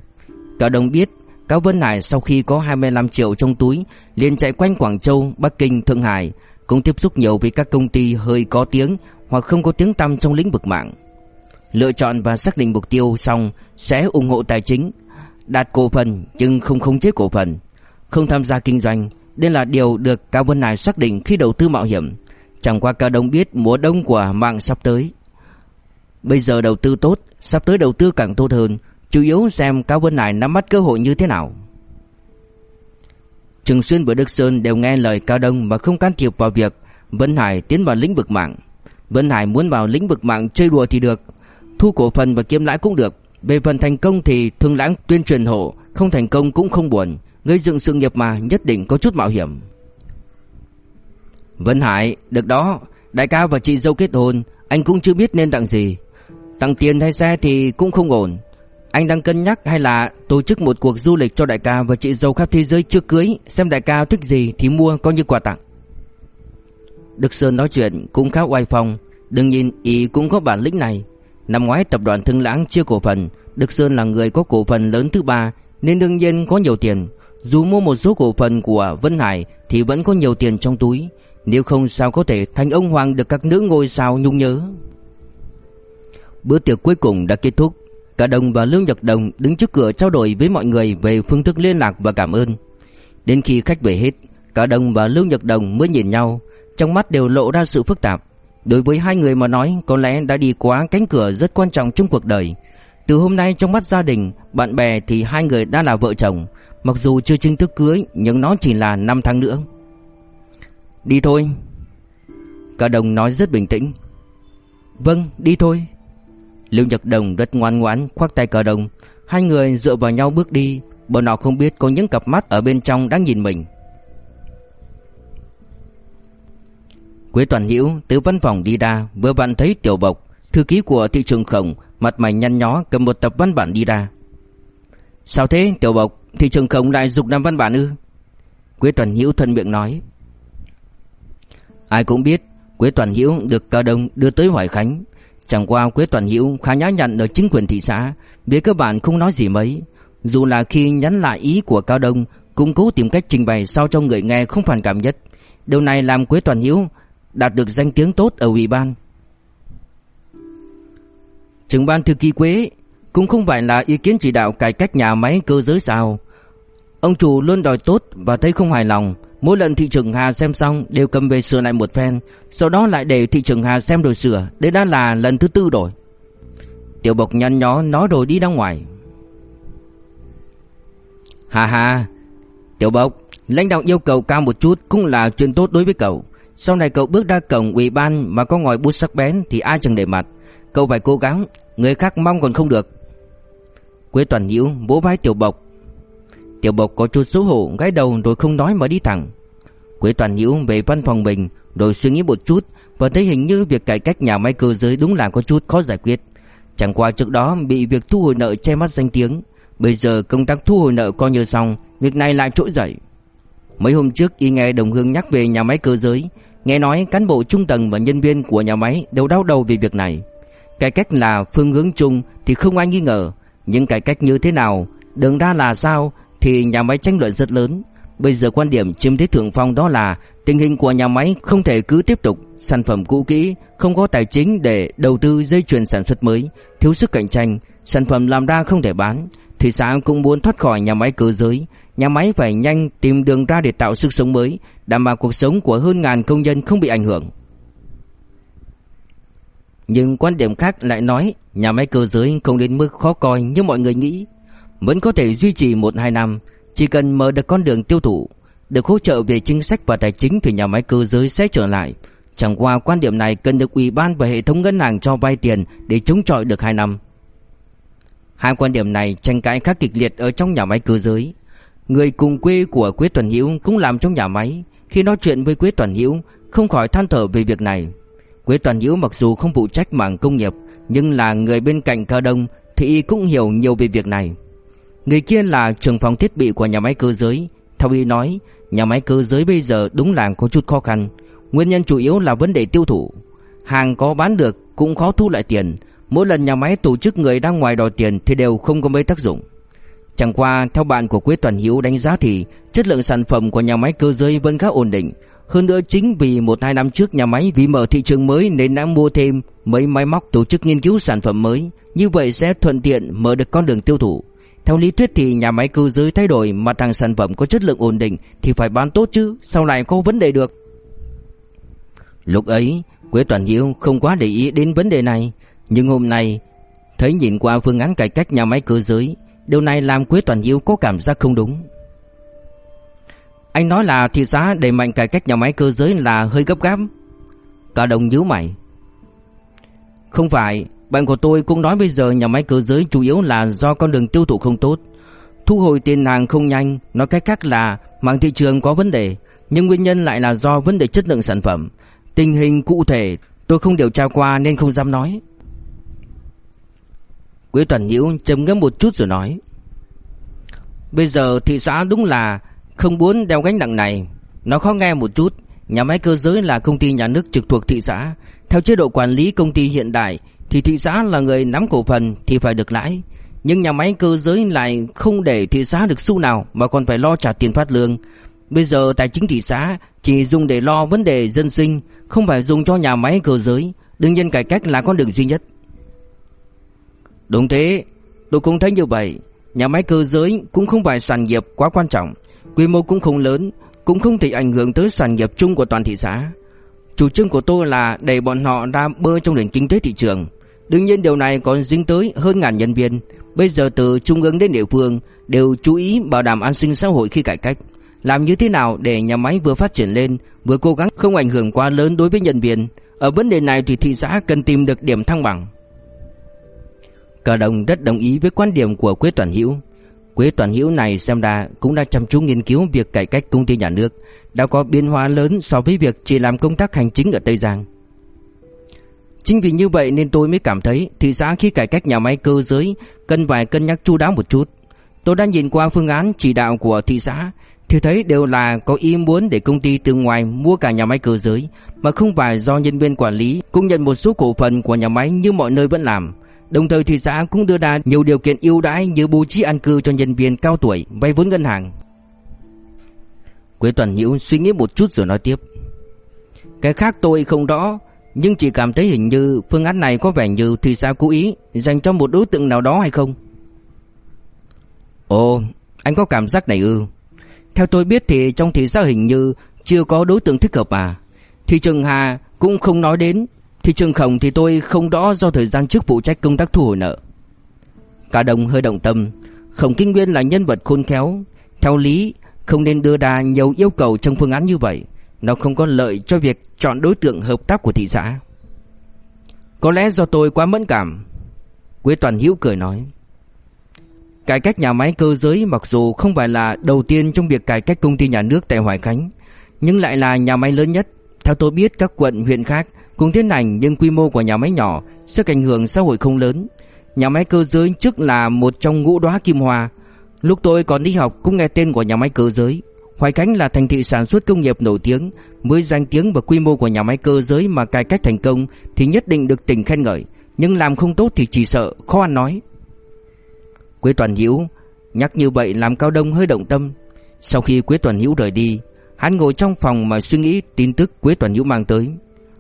Cả đông biết Cao Vân Hải sau khi có 25 triệu trong túi liền chạy quanh Quảng Châu, Bắc Kinh, Thượng Hải Cũng tiếp xúc nhiều với các công ty hơi có tiếng Hoặc không có tiếng tăm trong lĩnh vực mạng. Lựa chọn và xác định mục tiêu xong Sẽ ủng hộ tài chính Đạt cổ phần nhưng không khống chế cổ phần. Không tham gia kinh doanh, Đây là điều được Cao Vân Hải xác định khi đầu tư mạo hiểm. Chẳng qua Cao Đông biết mùa đông của mạng sắp tới. Bây giờ đầu tư tốt, Sắp tới đầu tư càng tốt hơn. Chủ yếu xem Cao Vân Hải nắm bắt cơ hội như thế nào. Trường Xuyên và Đức Sơn đều nghe lời Cao Đông Mà không can thiệp vào việc Vân Hải tiến vào lĩnh vực mạng. Vân Hải muốn vào lĩnh vực mạng chơi đùa thì được, Thu cổ phần và kiếm lãi cũng được. Về phần thành công thì thương lãng tuyên truyền hộ, Không thành công cũng không buồn người dựng sự nghiệp mà nhất định có chút mạo hiểm. Vân Hải, Được đó, Đại ca và chị dâu kết hôn, Anh cũng chưa biết nên tặng gì. Tặng tiền hay xe thì cũng không ổn. Anh đang cân nhắc hay là tổ chức một cuộc du lịch cho đại ca và chị dâu khắp thế giới trước cưới, Xem đại ca thích gì thì mua coi như quà tặng. Đức Sơn nói chuyện cũng khá oai phong Đừng nhìn ý cũng có bản lĩnh này. Năm ngoái tập đoàn Thương Lãng chia cổ phần, Đức Sơn là người có cổ phần lớn thứ ba, Nên đương nhiên có nhiều tiền. Dù mua một số cổ phần của Vân Hải Thì vẫn có nhiều tiền trong túi. Nếu không sao có thể thành ông Hoàng được các nữ ngôi sao nhung nhớ. Bữa tiệc cuối cùng đã kết thúc. Cả Đồng và Lương Nhật Đồng đứng trước cửa trao đổi với mọi người về phương thức liên lạc và cảm ơn. Đến khi khách về hết Cả Đồng và Lương Nhật Đồng mới nhìn nhau. Trong mắt đều lộ ra sự phức tạp. Đối với hai người mà nói có lẽ đã đi qua cánh cửa rất quan trọng trong cuộc đời. Từ hôm nay trong mắt gia đình, bạn bè thì hai người đã là vợ chồng. Mặc dù chưa chính thức cưới nhưng nó chỉ là 5 tháng nữa. Đi thôi. Cả đồng nói rất bình tĩnh. Vâng, đi thôi. Lưu Nhật Đồng rất ngoan ngoãn khoác tay cờ đồng. Hai người dựa vào nhau bước đi. Bọn họ không biết có những cặp mắt ở bên trong đang nhìn mình. Quế Toàn Nhiễu từ văn phòng đi ra vừa vặn thấy Tiểu Bộc, thư ký của thị trường khổng, mặt mày nhăn nhó cầm một tập văn bản đi ra. Sao thế Tiểu Bộc, thị trường khổng lại dục làm văn bản ư? Quế Toàn hiễu thân miệng nói. Ai cũng biết Quế Toàn hiễu được Cao Đông đưa tới Hoài Khánh. Chẳng qua Quế Toàn hiễu khá nhã nhặn ở chính quyền thị xã, về cơ bản không nói gì mấy. Dù là khi nhắn lại ý của Cao Đông, cũng cố tìm cách trình bày sao cho người nghe không phản cảm nhất. Điều này làm Quế Toàn hiễu đạt được danh tiếng tốt ở ủy ban. Trưởng ban thư ký Quế cũng không phải là ý kiến chỉ đạo cải cách nhà máy cơ giới sao. Ông chủ luôn đòi tốt và thấy không hài lòng. Mỗi lần thị trưởng Hà xem xong đều cầm về sửa lại một phen, sau đó lại để thị trưởng Hà xem rồi sửa, đây đã là lần thứ tư rồi. Tiểu Bộc nhăn nhó nói rồi đi ra ngoài. Hà hà, Tiểu Bộc, lãnh đạo yêu cầu cao một chút cũng là chuyện tốt đối với cậu. Sau này cậu bước ra cổng ủy ban mà có ngòi bút sắc bén thì ai chẳng để mặt Cậu phải cố gắng Người khác mong còn không được Quế Toàn hiễu vỗ vai Tiểu Bộc Tiểu Bộc có chút xấu hổ gãi đầu rồi không nói mà đi thẳng. Quế Toàn Nhiễu về văn phòng mình Rồi suy nghĩ một chút Và thấy hình như việc cải cách nhà máy cơ giới đúng là có chút khó giải quyết. Chẳng qua trước đó bị việc thu hồi nợ che mắt danh tiếng Bây giờ công tác thu hồi nợ coi như xong Việc này lại trỗi dậy. Mấy hôm trước y nghe Đồng Hương nhắc về nhà máy cơ giới Nghe nói cán bộ trung tầng và nhân viên của nhà máy đều đau đầu vì việc này. Cải cách là phương hướng chung thì không ai nghi ngờ Nhưng cải cách như thế nào, đường ra là sao thì nhà máy tranh luận rất lớn. Bây giờ quan điểm chiếm thế thượng phong đó là Tình hình của nhà máy không thể cứ tiếp tục. Sản phẩm cũ kỹ, Không có tài chính để đầu tư dây chuyền sản xuất mới, Thiếu sức cạnh tranh, Sản phẩm làm ra không thể bán. Thị xã cũng muốn thoát khỏi nhà máy cơ giới. Nhà máy phải nhanh tìm đường ra để tạo sức sống mới, Đảm bảo cuộc sống của hơn ngàn công nhân không bị ảnh hưởng. Nhưng quan điểm khác lại nói, Nhà máy cơ giới không đến mức khó coi như mọi người nghĩ. Vẫn có thể duy trì 1-2 năm, Chỉ cần mở được con đường tiêu thụ, Được hỗ trợ về chính sách và tài chính Thì nhà máy cơ giới sẽ trở lại. Chẳng qua quan điểm này cần được ủy ban và hệ thống ngân hàng cho vay tiền Để chống chọi được 2 năm. Hai quan điểm này tranh cãi khá kịch liệt ở trong nhà máy cơ giới. Người cùng quê của Quế Tuần Hiễu cũng làm trong nhà máy. Khi nói chuyện với Quế Tuần Hiễu, Không khỏi than thở về việc này. Quế Tuần Hiễu mặc dù không phụ trách mảng công nghiệp, Nhưng là người bên cạnh Cao Đông Thì y cũng hiểu nhiều về việc này. Người kia là trưởng phòng thiết bị của nhà máy cơ giới. Theo y nói, Nhà máy cơ giới bây giờ đúng là có chút khó khăn. Nguyên nhân chủ yếu là vấn đề tiêu thụ. Hàng có bán được cũng khó thu lại tiền. Mỗi lần nhà máy tổ chức người đang ngoài đòi tiền Thì đều không có mấy tác dụng. Chẳng qua, theo bạn của Quế Toàn Hiếu đánh giá thì Chất lượng sản phẩm của nhà máy cơ giới vẫn khá ổn định. Hơn nữa chính vì một hai năm trước nhà máy vì mở thị trường mới Nên đã mua thêm mấy máy móc tổ chức nghiên cứu sản phẩm mới. Như vậy sẽ thuận tiện mở được con đường tiêu thụ. Theo lý thuyết thì nhà máy cơ giới thay đổi mặt hàng sản phẩm có chất lượng ổn định Thì phải bán tốt chứ Sao lại có vấn đề được. Lúc ấy, Quế Toàn Hiếu không quá để ý đến vấn đề này, Nhưng hôm nay, Thấy nhìn qua phương án cải cách nhà máy cơ giới, Điều này làm Quế Toàn Hiếu có cảm giác không đúng. Anh nói là thị xã đẩy mạnh cải cách nhà máy cơ giới là hơi gấp gáp. Cả đồng nhíu mày. Không phải bạn của tôi cũng nói bây giờ nhà máy cơ giới chủ yếu là do con đường tiêu thụ không tốt. Thu hồi tiền hàng không nhanh, Nói cách khác là mạng thị trường có vấn đề, Nhưng nguyên nhân lại là do vấn đề chất lượng sản phẩm. Tình hình cụ thể tôi không điều tra qua nên không dám nói. Quế Toàn Nhiễu trầm ngâm một chút rồi nói, Bây giờ thị xã đúng là không muốn đeo gánh nặng này. Nó khó nghe một chút, Nhà máy cơ giới là công ty nhà nước trực thuộc thị xã. Theo chế độ quản lý công ty hiện đại thì thị xã là người nắm cổ phần thì phải được lãi Nhưng nhà máy cơ giới lại không để thị xã được xu nào Mà còn phải lo trả tiền phát lương Bây giờ tài chính thị xã chỉ dùng để lo vấn đề dân sinh Không phải dùng cho nhà máy cơ giới Đương nhiên cải cách là con đường duy nhất Đúng thế, tôi cũng thấy như vậy. Nhà máy cơ giới cũng không phải sản nghiệp quá quan trọng, quy mô cũng không lớn, cũng không thể ảnh hưởng tới sản nghiệp chung của toàn thị xã. Chủ trương của tôi là đẩy bọn họ ra bơi trong nền kinh tế thị trường. Đương nhiên điều này còn dính tới hơn ngàn nhân viên. Bây giờ từ trung ương đến địa phương đều chú ý bảo đảm an sinh xã hội khi cải cách. Làm như thế nào để nhà máy vừa phát triển lên, vừa cố gắng không ảnh hưởng quá lớn đối với nhân viên. Ở vấn đề này thì thị xã cần tìm được điểm thăng bằng. Cả đồng rất đồng ý với quan điểm của Quế Toàn Hữu. Quế Toàn Hữu này xem ra cũng đã chăm chú nghiên cứu việc cải cách công ty nhà nước, đã có biến hóa lớn so với việc chỉ làm công tác hành chính ở Tây Giang. Chính vì như vậy nên tôi mới cảm thấy thị xã khi cải cách nhà máy cơ giới cần phải cân nhắc chu đáo một chút. Tôi đã nhìn qua phương án chỉ đạo của thị xã thì thấy đều là có ý muốn để công ty từ ngoài mua cả nhà máy cơ giới mà không phải do nhân viên quản lý cũng nhận một số cổ phần của nhà máy như mọi nơi vẫn làm. Đồng thời thị xã cũng đưa ra nhiều điều kiện ưu đãi như bố trí an cư cho nhân viên cao tuổi, vay vốn ngân hàng. Quế Toàn Hữu suy nghĩ một chút rồi nói tiếp. Cái khác tôi không rõ, nhưng chỉ cảm thấy hình như phương án này có vẻ như thị sao cố ý dành cho một đối tượng nào đó hay không? Ồ, anh có cảm giác này ư? Theo tôi biết thì trong thị xã hình như chưa có đối tượng thích hợp à. Thị trường Hà cũng không nói đến Thị trường khổng thì tôi không rõ do thời gian trước phụ trách công tác thu hồi nợ. Cả đồng hơi động tâm, Khổng Kinh Nguyên là nhân vật khôn khéo, theo lý không nên đưa ra nhiều yêu cầu trong phương án như vậy. Nó không có lợi cho việc chọn đối tượng hợp tác của thị xã. Có lẽ do tôi quá mẫn cảm, Quế Toàn Hiễu cười nói. Cải cách nhà máy cơ giới mặc dù không phải là đầu tiên trong việc cải cách công ty nhà nước tại Hoài Khánh, Nhưng lại là nhà máy lớn nhất. Theo tôi biết, các quận, huyện khác cũng tiến hành, nhưng quy mô của nhà máy nhỏ Sức ảnh hưởng xã hội không lớn. Nhà máy cơ giới trước là một trong ngũ đóa kim hoa. Lúc tôi còn đi học cũng nghe tên của nhà máy cơ giới. Hoài Khánh là thành thị sản xuất công nghiệp nổi tiếng, Với danh tiếng và quy mô của nhà máy cơ giới mà cải cách thành công Thì nhất định được tỉnh khen ngợi, Nhưng làm không tốt thì chỉ sợ, khó ăn nói. Quế Toàn Hữu nhắc như vậy làm Cao Đông hơi động tâm. Sau khi Quế Toàn Hữu rời đi, Hắn ngồi trong phòng mà suy nghĩ tin tức Quế Toàn Hữu mang tới.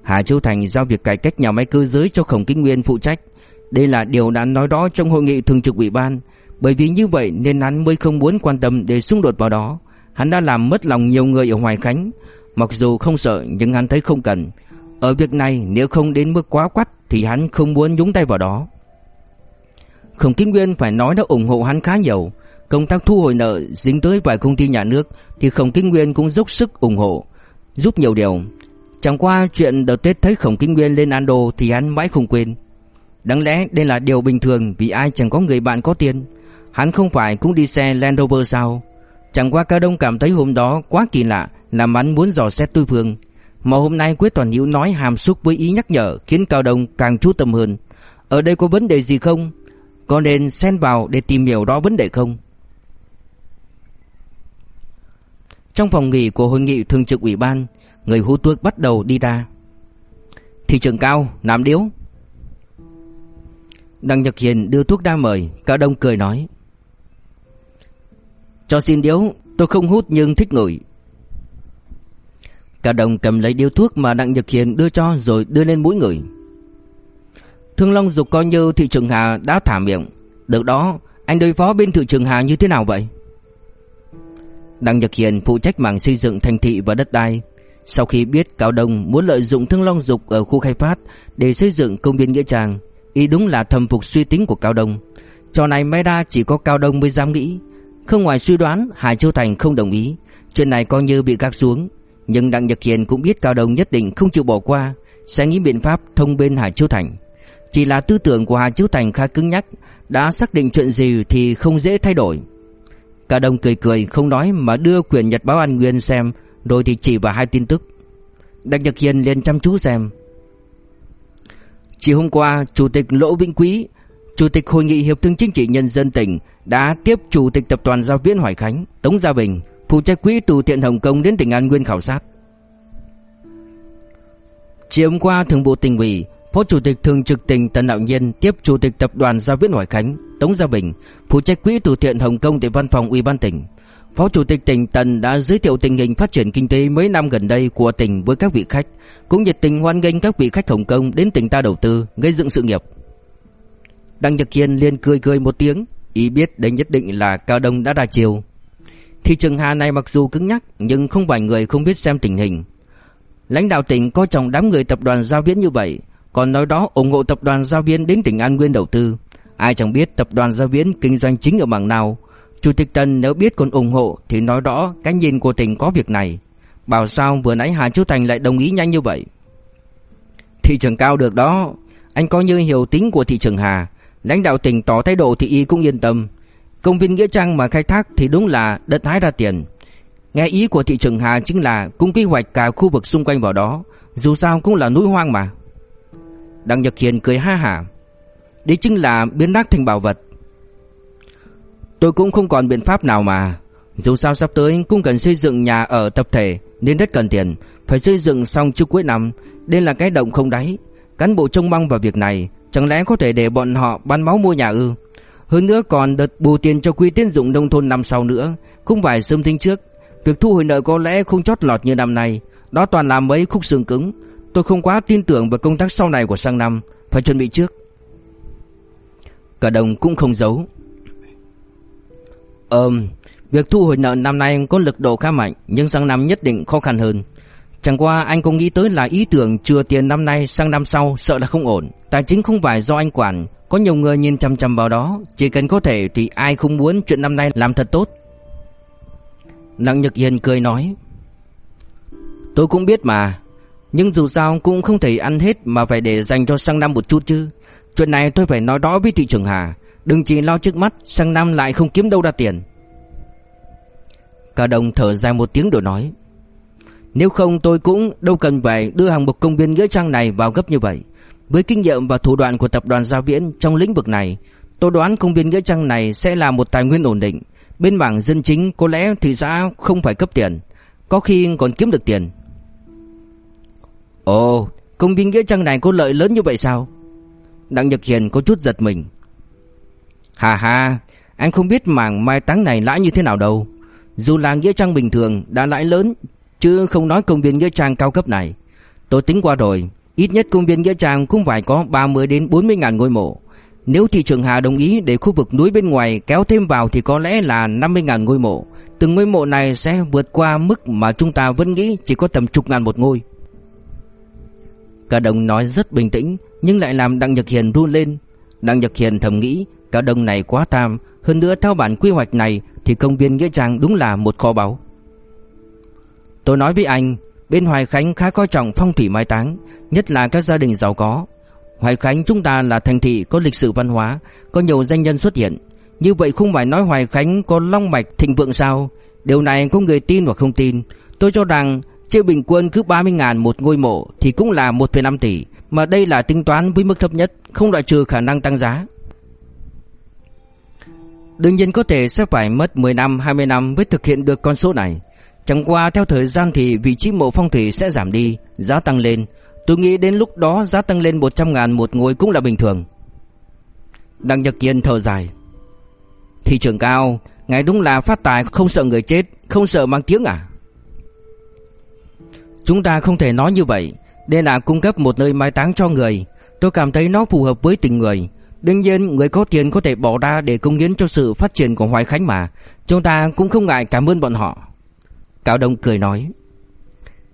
Hà Châu Thành giao việc cải cách nhà máy cơ giới cho Khổng Kinh Nguyên phụ trách. Đây là điều đã nói đó trong hội nghị thường trực ủy ban, Bởi vì như vậy nên hắn mới không muốn quan tâm để xung đột vào đó. Hắn đã làm mất lòng nhiều người ở Hoài Khánh. Mặc dù không sợ, nhưng hắn thấy không cần. Ở việc này, nếu không đến mức quá quắt, Thì hắn không muốn nhúng tay vào đó. Khổng Kinh Nguyên phải nói đã ủng hộ hắn khá nhiều. Công tác thu hồi nợ dính tới vài công ty nhà nước Thì Khổng Kinh Nguyên cũng dốc sức ủng hộ. Giúp nhiều điều. Chẳng qua chuyện đợt Tết thấy Khổng Kinh Nguyên lên Ando Thì hắn mãi không quên. Đáng lẽ đây là điều bình thường Vì ai chẳng có người bạn có tiền. Hắn không phải cũng đi xe Land Rover sao? Chẳng qua Cao Đông cảm thấy hôm đó quá kỳ lạ Làm hắn muốn dò xét đối phương. Mà hôm nay Quế Toàn Hữu nói hàm xúc với ý nhắc nhở Khiến Cao Đông càng chú tâm hơn. Ở đây có vấn đề gì không? Có nên xen vào để tìm hiểu đó vấn đề không? Trong phòng nghỉ của hội nghị thường trực ủy ban Người hút thuốc bắt đầu đi ra. Thị trường cao, làm Điếu. Đặng Nhật Hiền đưa thuốc ra mời Cao Đông cười nói cho xin điếu, Tôi không hút nhưng thích ngửi. Cả đồng cầm lấy điếu thuốc mà Đặng Nhật Hiền đưa cho rồi đưa lên mũi người. Thương Long Dục coi như thị trường Hà đã thả miệng. Được đó, Anh đối phó bên thị trường Hà như thế nào vậy? Đặng Nhật Hiền phụ trách mảng xây dựng thành thị và đất đai. Sau khi biết Cao Đông muốn lợi dụng Thương Long Dục ở khu khai phát Để xây dựng công viên Nghĩa Trang, Ý đúng là thầm phục suy tính của Cao Đông. Trò này may ra chỉ có Cao Đông mới dám nghĩ không ngoài suy đoán Hải Châu Thành không đồng ý. Chuyện này coi như bị gác xuống. Nhưng Đặng Nhật Hiền cũng biết Cao Đông nhất định không chịu bỏ qua, Sẽ nghĩ biện pháp thông bên Hải Châu Thành. Chỉ là tư tưởng của Hải Châu Thành khá cứng nhắc, Đã xác định chuyện gì thì không dễ thay đổi. Cao Đông cười cười, không nói mà đưa quyền nhật báo An Nguyên xem, Rồi thì chỉ vào hai tin tức. Đặng Nhật Hiền liền chăm chú xem. Chỉ hôm qua, Chủ tịch Lỗ Vĩnh Quý, Chủ tịch Hội nghị Hiệp thương Chính trị Nhân dân tỉnh đã tiếp Chủ tịch Tập đoàn Giao viên Hoài Khánh, Tống Gia Bình, phụ trách quỹ từ thiện Hồng Kông đến tỉnh An Nguyên khảo sát. Chiều hôm qua, Thường vụ tỉnh ủy, Phó Chủ tịch Thường trực tỉnh Tần Đạo Nhiên tiếp Chủ tịch Tập đoàn Giao viên Hoài Khánh, Tống Gia Bình, phụ trách quỹ từ thiện Hồng Kông tại văn phòng Ủy ban tỉnh. Phó Chủ tịch tỉnh Tần đã giới thiệu tình hình phát triển kinh tế mấy năm gần đây của tỉnh với các vị khách, cũng nhiệt tình hoan nghênh các vị khách Hồng Kông đến tỉnh ta đầu tư, gây dựng sự nghiệp. Đặng Nhật Kiên liền cười cười một tiếng, ý biết đấy nhất định là Cao Đông đã đa chiều. Thị trường Hà này mặc dù cứng nhắc nhưng không phải người không biết xem tình hình. Lãnh đạo tỉnh coi trọng đám người tập đoàn Giao Viễn như vậy, còn nói đó ủng hộ tập đoàn Giao Viễn đến tỉnh An Nguyên đầu tư. Ai chẳng biết tập đoàn Giao Viễn kinh doanh chính ở mảng nào. Chủ tịch Tân nếu biết còn ủng hộ thì nói rõ cái nhìn của tỉnh có việc này. Bảo sao vừa nãy Hà Chiếu Thành lại đồng ý nhanh như vậy. Thị trường cao được đó, anh coi như hiểu tính của thị trường Hà. Lãnh đạo tỉnh tỏ thái độ thì y cũng yên tâm. Công viên Nghĩa Trang mà khai thác thì đúng là đất hái ra tiền. Nghe ý của thị trưởng Hà chính là cũng quy hoạch cả khu vực xung quanh vào đó. Dù sao cũng là núi hoang mà. Đặng Nhật Hiền cười ha hả. Đấy chính là biến đắc thành bảo vật. Tôi cũng không còn biện pháp nào mà. Dù sao sắp tới cũng cần xây dựng nhà ở tập thể Nên rất cần tiền. Phải xây dựng xong trước cuối năm. Đây là cái động không đáy. Cán bộ trông mong vào việc này Chẳng lẽ có thể để bọn họ bán máu mua nhà ư? Hơn nữa còn đợt bù tiền cho quỹ tiến dụng nông thôn năm sau nữa, cũng phải sớm tính trước. Việc thu hồi nợ có lẽ không chót lọt như năm nay. Đó toàn là mấy khúc xương cứng. Tôi không quá tin tưởng vào công tác sau này của sang năm. Phải chuẩn bị trước. Cả đồng cũng không giấu. Ờm, Việc thu hồi nợ năm nay có lực độ khá mạnh, Nhưng sang năm nhất định khó khăn hơn. Chẳng qua anh cũng nghĩ tới là ý tưởng chừa tiền năm nay sang năm sau sợ là không ổn. Tài chính không phải do anh quản, có nhiều người nhìn chăm chăm vào đó, chỉ cần có thể thì ai không muốn chuyện năm nay làm thật tốt. lăng Nhật Hiền cười nói, Tôi cũng biết mà Nhưng dù sao cũng không thể ăn hết Mà phải để dành cho sang năm một chút chứ Chuyện này tôi phải nói rõ với thị trường Hà Đừng chỉ lo trước mắt Sang năm lại không kiếm đâu ra tiền Cả đồng thở dài một tiếng rồi nói nếu không tôi cũng đâu cần phải đưa hàng mục công viên Nghĩa Trang này vào gấp như vậy. Với kinh nghiệm và thủ đoạn của tập đoàn Gia Viễn trong lĩnh vực này Tôi đoán công viên Nghĩa Trang này sẽ là một tài nguyên ổn định. Bên bảng dân chính có lẽ thị xã không phải cấp tiền Có khi còn kiếm được tiền. Ồ, công viên Nghĩa Trang này có lợi lớn như vậy sao? Đặng Nhật Hiền có chút giật mình. Hà hà, anh không biết mảng mai táng này lãi như thế nào đâu. Dù là Nghĩa Trang bình thường đã lãi lớn Chứ không nói công viên Nghĩa Trang cao cấp này Tôi tính qua rồi, Ít nhất công viên Nghĩa Trang cũng phải có 30 đến 40 ngàn ngôi mộ nếu thị trường Hà đồng ý để khu vực núi bên ngoài kéo thêm vào thì có lẽ là 50.000 ngôi mộ. Từng ngôi mộ này sẽ vượt qua mức mà chúng ta vẫn nghĩ chỉ có tầm chục ngàn một ngôi. Cả đồng nói rất bình tĩnh, nhưng lại làm Đặng Nhật Hiền run lên. Đặng Nhật Hiền thầm nghĩ, cả đồng này quá tam. Hơn nữa theo bản quy hoạch này thì công viên Nghĩa Trang đúng là một kho báu. Tôi nói với anh, bên Hoài Khánh khá coi trọng phong thủy mai táng, nhất là các gia đình giàu có. Hoài Khánh chúng ta là thành thị có lịch sử văn hóa, có nhiều danh nhân xuất hiện. Như vậy không phải nói Hoài Khánh có long mạch thịnh vượng sao? Điều này có người tin hoặc không tin. Tôi cho rằng chia bình quân cứ 30.000 một ngôi mộ thì cũng là 1,5 tỷ. Mà đây là tính toán với mức thấp nhất, không loại trừ khả năng tăng giá. Đương nhiên có thể sẽ phải mất 10 năm, 20 năm mới thực hiện được con số này. Chẳng qua theo thời gian thì vị trí mộ phong thủy sẽ giảm đi, giá tăng lên. Tôi nghĩ đến lúc đó giá tăng lên 100 ngàn một ngôi cũng là bình thường. Đặng Nhật Kiên thở dài. Thị trường cao Ngài đúng là phát tài không sợ người chết Không sợ mang tiếng à? Chúng ta không thể nói như vậy Đây là cung cấp một nơi mai táng cho người. Tôi cảm thấy nó phù hợp với tình người. Đương nhiên người có tiền có thể bỏ ra để công hiến cho sự phát triển của Hoài Khánh mà. Chúng ta cũng không ngại cảm ơn bọn họ. Cao Đông cười nói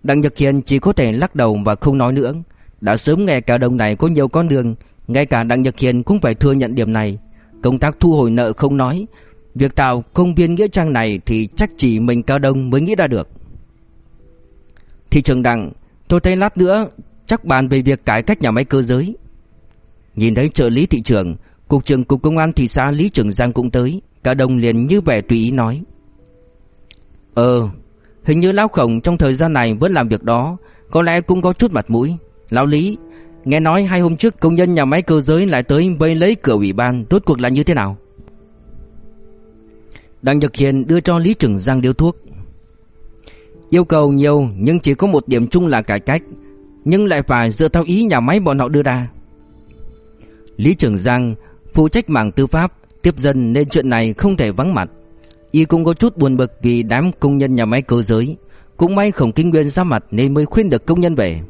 Đặng Nhật Hiền chỉ có thể lắc đầu và không nói nữa. Đã sớm nghe cao đông này có nhiều con đường, ngay cả Đặng Nhật Hiền cũng phải thừa nhận điểm này. Công tác thu hồi nợ không nói, việc tạo công viên nghĩa trang này thì chắc chỉ mình Cao Đông mới nghĩ ra được. Thị trường Đặng, tôi thấy lát nữa chắc bàn về việc cải cách nhà máy cơ giới. Nhìn thấy trợ lý thị trường, cục trưởng cục công an thị xã Lý Trường Giang cũng tới, Cao Đông liền như vẻ tùy ý nói: "Ờ, Hình như Lão Khổng trong thời gian này vẫn làm việc đó, Có lẽ cũng có chút mặt mũi. Lão Lý, Nghe nói hai hôm trước công nhân nhà máy cơ giới lại tới vây lấy cửa ủy ban, Rốt cuộc là như thế nào? Đặng Nhật Hiền đưa cho Lý Trừng Giang điếu thuốc. Yêu cầu nhiều, nhưng chỉ có một điểm chung là cải cách, Nhưng lại phải dựa theo ý nhà máy bọn họ đưa ra. Lý Trường Giang phụ trách mảng tư pháp, Tiếp dân nên chuyện này không thể vắng mặt. Y cũng có chút buồn bực vì đám công nhân nhà máy cơ giới. Cũng may khổng kinh nguyên ra mặt nên mới khuyên được công nhân về.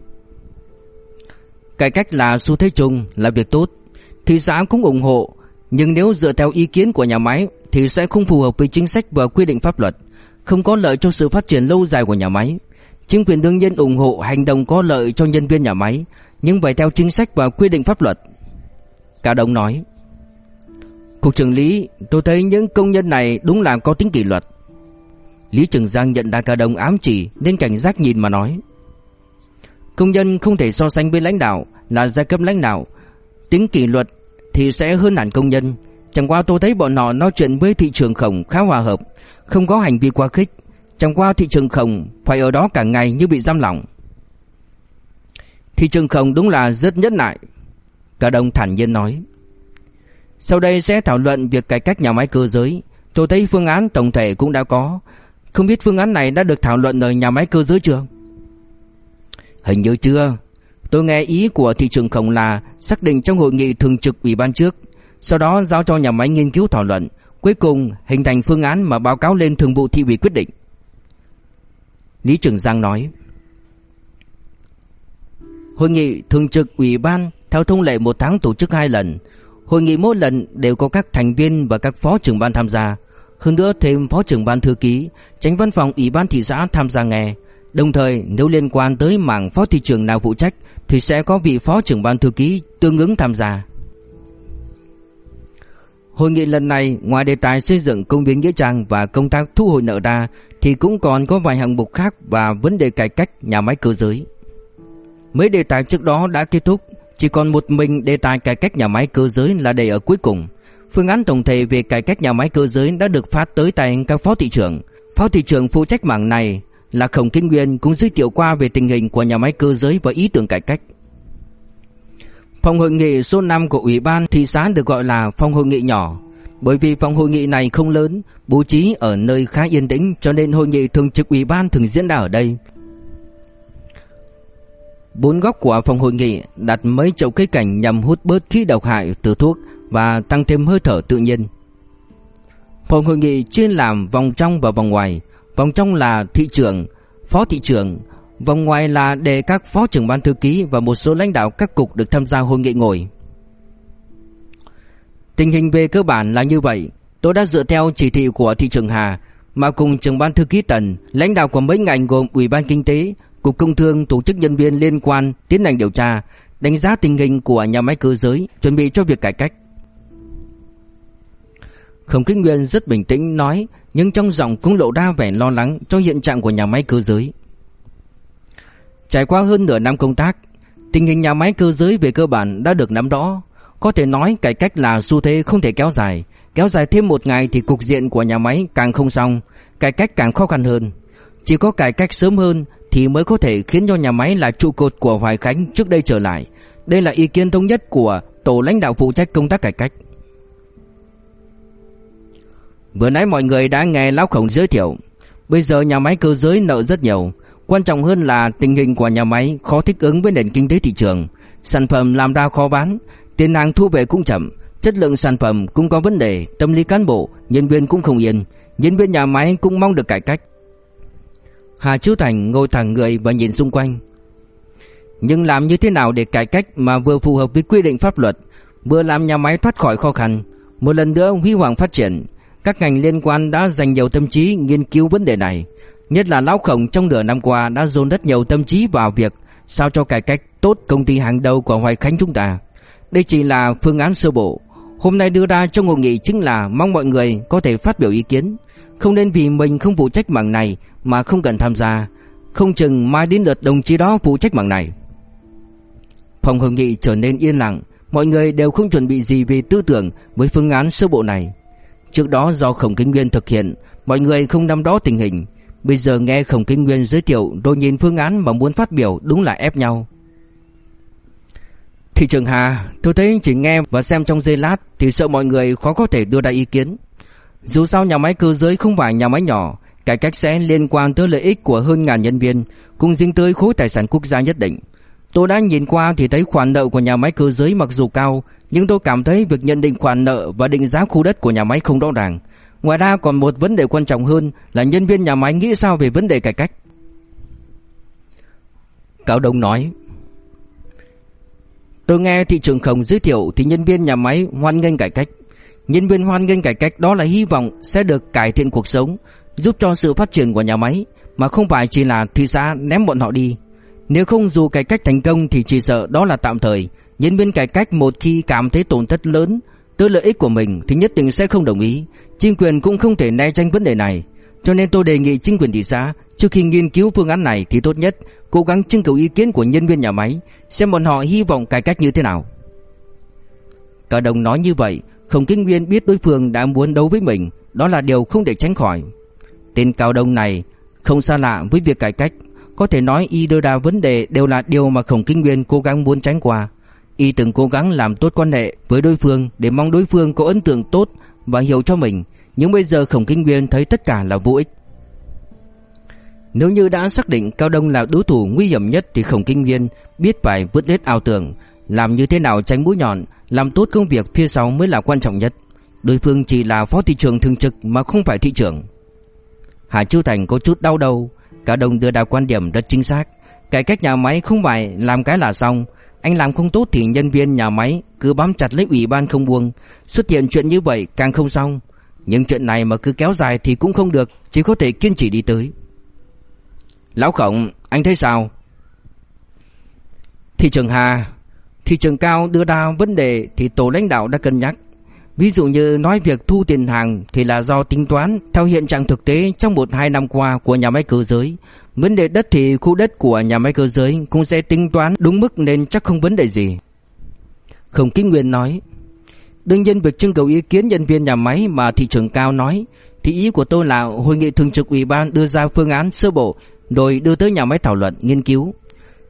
Cải cách là xu thế chung, là việc tốt. Thị xã cũng ủng hộ, Nhưng nếu dựa theo ý kiến của nhà máy Thì sẽ không phù hợp với chính sách và quy định pháp luật, Không có lợi cho sự phát triển lâu dài của nhà máy. Chính quyền đương nhiên ủng hộ hành động có lợi cho nhân viên nhà máy, Nhưng phải theo chính sách và quy định pháp luật. Cả đồng nói Cục trưởng Lý, tôi thấy những công nhân này đúng là có tính kỷ luật. Lý Trường Giang nhận ra cả đồng ám chỉ nên cảnh giác nhìn mà nói. Công nhân không thể so sánh với lãnh đạo là giai cấp lãnh đạo. Tính kỷ luật thì sẽ hơn hẳn công nhân. Chẳng qua tôi thấy bọn họ nói chuyện với thị trường khổng khá hòa hợp, không có hành vi quá khích. Chẳng qua thị trường khổng phải ở đó cả ngày như bị giam lỏng. Thị trường khổng đúng là rất nhất nại. Cả đồng thản nhiên nói. Sau đây sẽ thảo luận việc cải cách nhà máy cơ giới. Tôi thấy phương án tổng thể cũng đã có. Không biết phương án này đã được thảo luận ở nhà máy cơ giới chưa? Hình như chưa. Tôi nghe ý của thị trường khổng là xác định trong hội nghị thường trực ủy ban trước, sau đó giao cho nhà máy nghiên cứu thảo luận, cuối cùng hình thành phương án mà báo cáo lên thường vụ thị ủy quyết định. Lý Trường Giang nói. Hội nghị thường trực ủy ban theo thông lệ một tháng tổ chức hai lần, Hội nghị mỗi lần đều có các thành viên và các phó trưởng ban tham gia, hơn nữa thêm phó trưởng ban thư ký, tránh văn phòng ủy ban thị xã tham gia nghe. Đồng thời nếu liên quan tới mảng phó thị trưởng nào phụ trách thì sẽ có vị phó trưởng ban thư ký tương ứng tham gia. Hội nghị lần này ngoài đề tài xây dựng công viên Nghĩa Trang và công tác thu hồi nợ ra thì cũng còn có vài hạng mục khác và vấn đề cải cách nhà máy cơ giới. Mấy đề tài trước đó đã kết thúc, chỉ còn một mình đề tài cải cách nhà máy cơ giới là để ở cuối cùng. Phương án tổng thể về cải cách nhà máy cơ giới đã được phát tới tay các phó thị trưởng. Phó thị trưởng phụ trách mảng này là Khổng Kinh Nguyên cũng giới thiệu qua về tình hình của nhà máy cơ giới và ý tưởng cải cách. Phòng hội nghị số 5 của Ủy ban thị xã được gọi là phòng hội nghị nhỏ bởi vì phòng hội nghị này không lớn, bố trí ở nơi khá yên tĩnh cho nên hội nghị thường trực Ủy ban thường diễn ra ở đây. Bốn góc của phòng hội nghị đặt mấy chậu cây cảnh nhằm hút bớt khí độc hại từ thuốc và tăng thêm hơi thở tự nhiên. Phòng hội nghị chia làm vòng trong và vòng ngoài. Vòng trong là thị trưởng, phó thị trưởng, vòng ngoài là để các phó trưởng ban thư ký và một số lãnh đạo các cục được tham gia hội nghị ngồi. Tình hình về cơ bản là như vậy, tôi đã dựa theo chỉ thị của thị trưởng Hà mà cùng trưởng ban thư ký Tần, lãnh đạo của mấy ngành gồm Ủy ban kinh tế, Cục Công Thương tổ chức nhân viên liên quan tiến hành điều tra, đánh giá tình hình của nhà máy cơ giới, chuẩn bị cho việc cải cách. Khổng Kinh Nguyên rất bình tĩnh nói, nhưng trong giọng cũng lộ ra vẻ lo lắng cho hiện trạng của nhà máy cơ giới. Trải qua hơn nửa năm công tác, tình hình nhà máy cơ giới về cơ bản đã được nắm rõ. Có thể nói cải cách là xu thế không thể kéo dài. Kéo dài thêm một ngày thì cục diện của nhà máy càng không xong, cải cách càng khó khăn hơn. Chỉ có cải cách sớm hơn thì mới có thể khiến cho nhà máy là trụ cột của Hoài Khánh trước đây trở lại. Đây là ý kiến thống nhất của tổ lãnh đạo phụ trách công tác cải cách. Vừa nãy mọi người đã nghe Lão Khổng giới thiệu Bây giờ nhà máy cơ giới nợ rất nhiều Quan trọng hơn là tình hình của nhà máy khó thích ứng với nền kinh tế thị trường Sản phẩm làm ra khó bán Tiền hàng thu về cũng chậm Chất lượng sản phẩm cũng có vấn đề Tâm lý cán bộ, nhân viên cũng không yên Nhân viên nhà máy cũng mong được cải cách Hà Chiếu Thành ngồi thẳng người và nhìn xung quanh Nhưng làm như thế nào để cải cách mà vừa phù hợp với quy định pháp luật Vừa làm nhà máy thoát khỏi khó khăn Một lần nữa huy hoàng phát triển các ngành liên quan đã dành nhiều tâm trí nghiên cứu vấn đề này, nhất là lão khổng trong nửa năm qua đã dồn rất nhiều tâm trí vào việc sao cho cải cách tốt công ty hàng đầu của Hoài Khánh chúng ta. Đây chỉ là phương án sơ bộ. Hôm nay đưa ra trong hội nghị chính là mong mọi người có thể phát biểu ý kiến, không nên vì mình không phụ trách mảng này mà không cần tham gia, không chừng mai đến lượt đồng chí đó phụ trách mảng này. Phòng hội nghị trở nên yên lặng, mọi người đều không chuẩn bị gì về tư tưởng với phương án sơ bộ này. Trước đó do Khổng Kinh Nguyên thực hiện, mọi người không nắm rõ tình hình. Bây giờ nghe Khổng Kinh Nguyên giới thiệu rồi nhìn phương án mà muốn phát biểu đúng là ép nhau. Thị trường Hà, tôi thấy chỉ nghe và xem trong giây lát thì sợ mọi người khó có thể đưa ra ý kiến. Dù sao nhà máy cơ giới không phải nhà máy nhỏ, cải cách sẽ liên quan tới lợi ích của hơn ngàn nhân viên, cùng dính tới khối tài sản quốc gia nhất định. Tôi đã nhìn qua thì thấy khoản nợ của nhà máy cơ giới mặc dù cao, nhưng tôi cảm thấy việc nhận định khoản nợ và định giá khu đất của nhà máy không rõ ràng. Ngoài ra còn một vấn đề quan trọng hơn là nhân viên nhà máy nghĩ sao về vấn đề cải cách. Cao Đông nói Tôi nghe thị trường khổng giới thiệu thì nhân viên nhà máy hoan nghênh cải cách. Nhân viên hoan nghênh cải cách đó là hy vọng sẽ được cải thiện cuộc sống, giúp cho sự phát triển của nhà máy, mà không phải chỉ là thị xã ném bọn họ đi. Nếu không dù cải cách thành công thì chỉ sợ đó là tạm thời. Nhân viên cải cách một khi cảm thấy tổn thất lớn tới lợi ích của mình thì nhất định sẽ không đồng ý. Chính quyền cũng không thể né tránh vấn đề này. Cho nên tôi đề nghị chính quyền thị xã trước khi nghiên cứu phương án này thì tốt nhất cố gắng trưng cầu ý kiến của nhân viên nhà máy xem bọn họ hy vọng cải cách như thế nào. Cả đồng nói như vậy, Khổng Kinh Nguyên biết đối phương đã muốn đấu với mình, đó là điều không thể tránh khỏi. Tên Cao Đông này không xa lạ với việc cải cách, có thể nói y đưa ra vấn đề đều là điều mà Khổng Kinh Nguyên cố gắng muốn tránh qua. Y từng cố gắng làm tốt quan hệ với đối phương để mong đối phương có ấn tượng tốt và hiểu cho mình, nhưng bây giờ Khổng Kinh Nguyên thấy tất cả là vô ích. Nếu như đã xác định Cao Đông là đối thủ nguy hiểm nhất thì Khổng Kinh viên biết phải vứt hết ảo tưởng, làm như thế nào tránh mũi nhọn, làm tốt công việc phía sau mới là quan trọng nhất. Đối phương chỉ là phó thị trưởng thường trực mà không phải thị trưởng. Hà Chu Thành có chút đau đầu, Cao Đông đưa ra quan điểm rất chính xác, cải cách nhà máy không phải làm cái là xong, anh làm không tốt thì nhân viên nhà máy cứ bám chặt lấy ủy ban không buông, xuất hiện chuyện như vậy càng không xong. Nhưng chuyện này mà cứ kéo dài thì cũng không được, chỉ có thể kiên trì đi tới. Lão Khổng, anh thấy sao? Thị trường Hà, thị trường Cao đưa ra vấn đề thì tổ lãnh đạo đã cân nhắc. Ví dụ như nói việc thu tiền hàng thì là do tính toán theo hiện trạng thực tế trong một hai năm qua của nhà máy cơ giới. Vấn đề đất thì khu đất của nhà máy cơ giới cũng sẽ tính toán đúng mức nên chắc không vấn đề gì. Khổng Kinh Nguyên nói, đương nhiên việc trưng cầu ý kiến nhân viên nhà máy mà thị trường cao nói thì ý của tôi là hội nghị thường trực ủy ban đưa ra phương án sơ bộ rồi đưa tới nhà máy thảo luận nghiên cứu.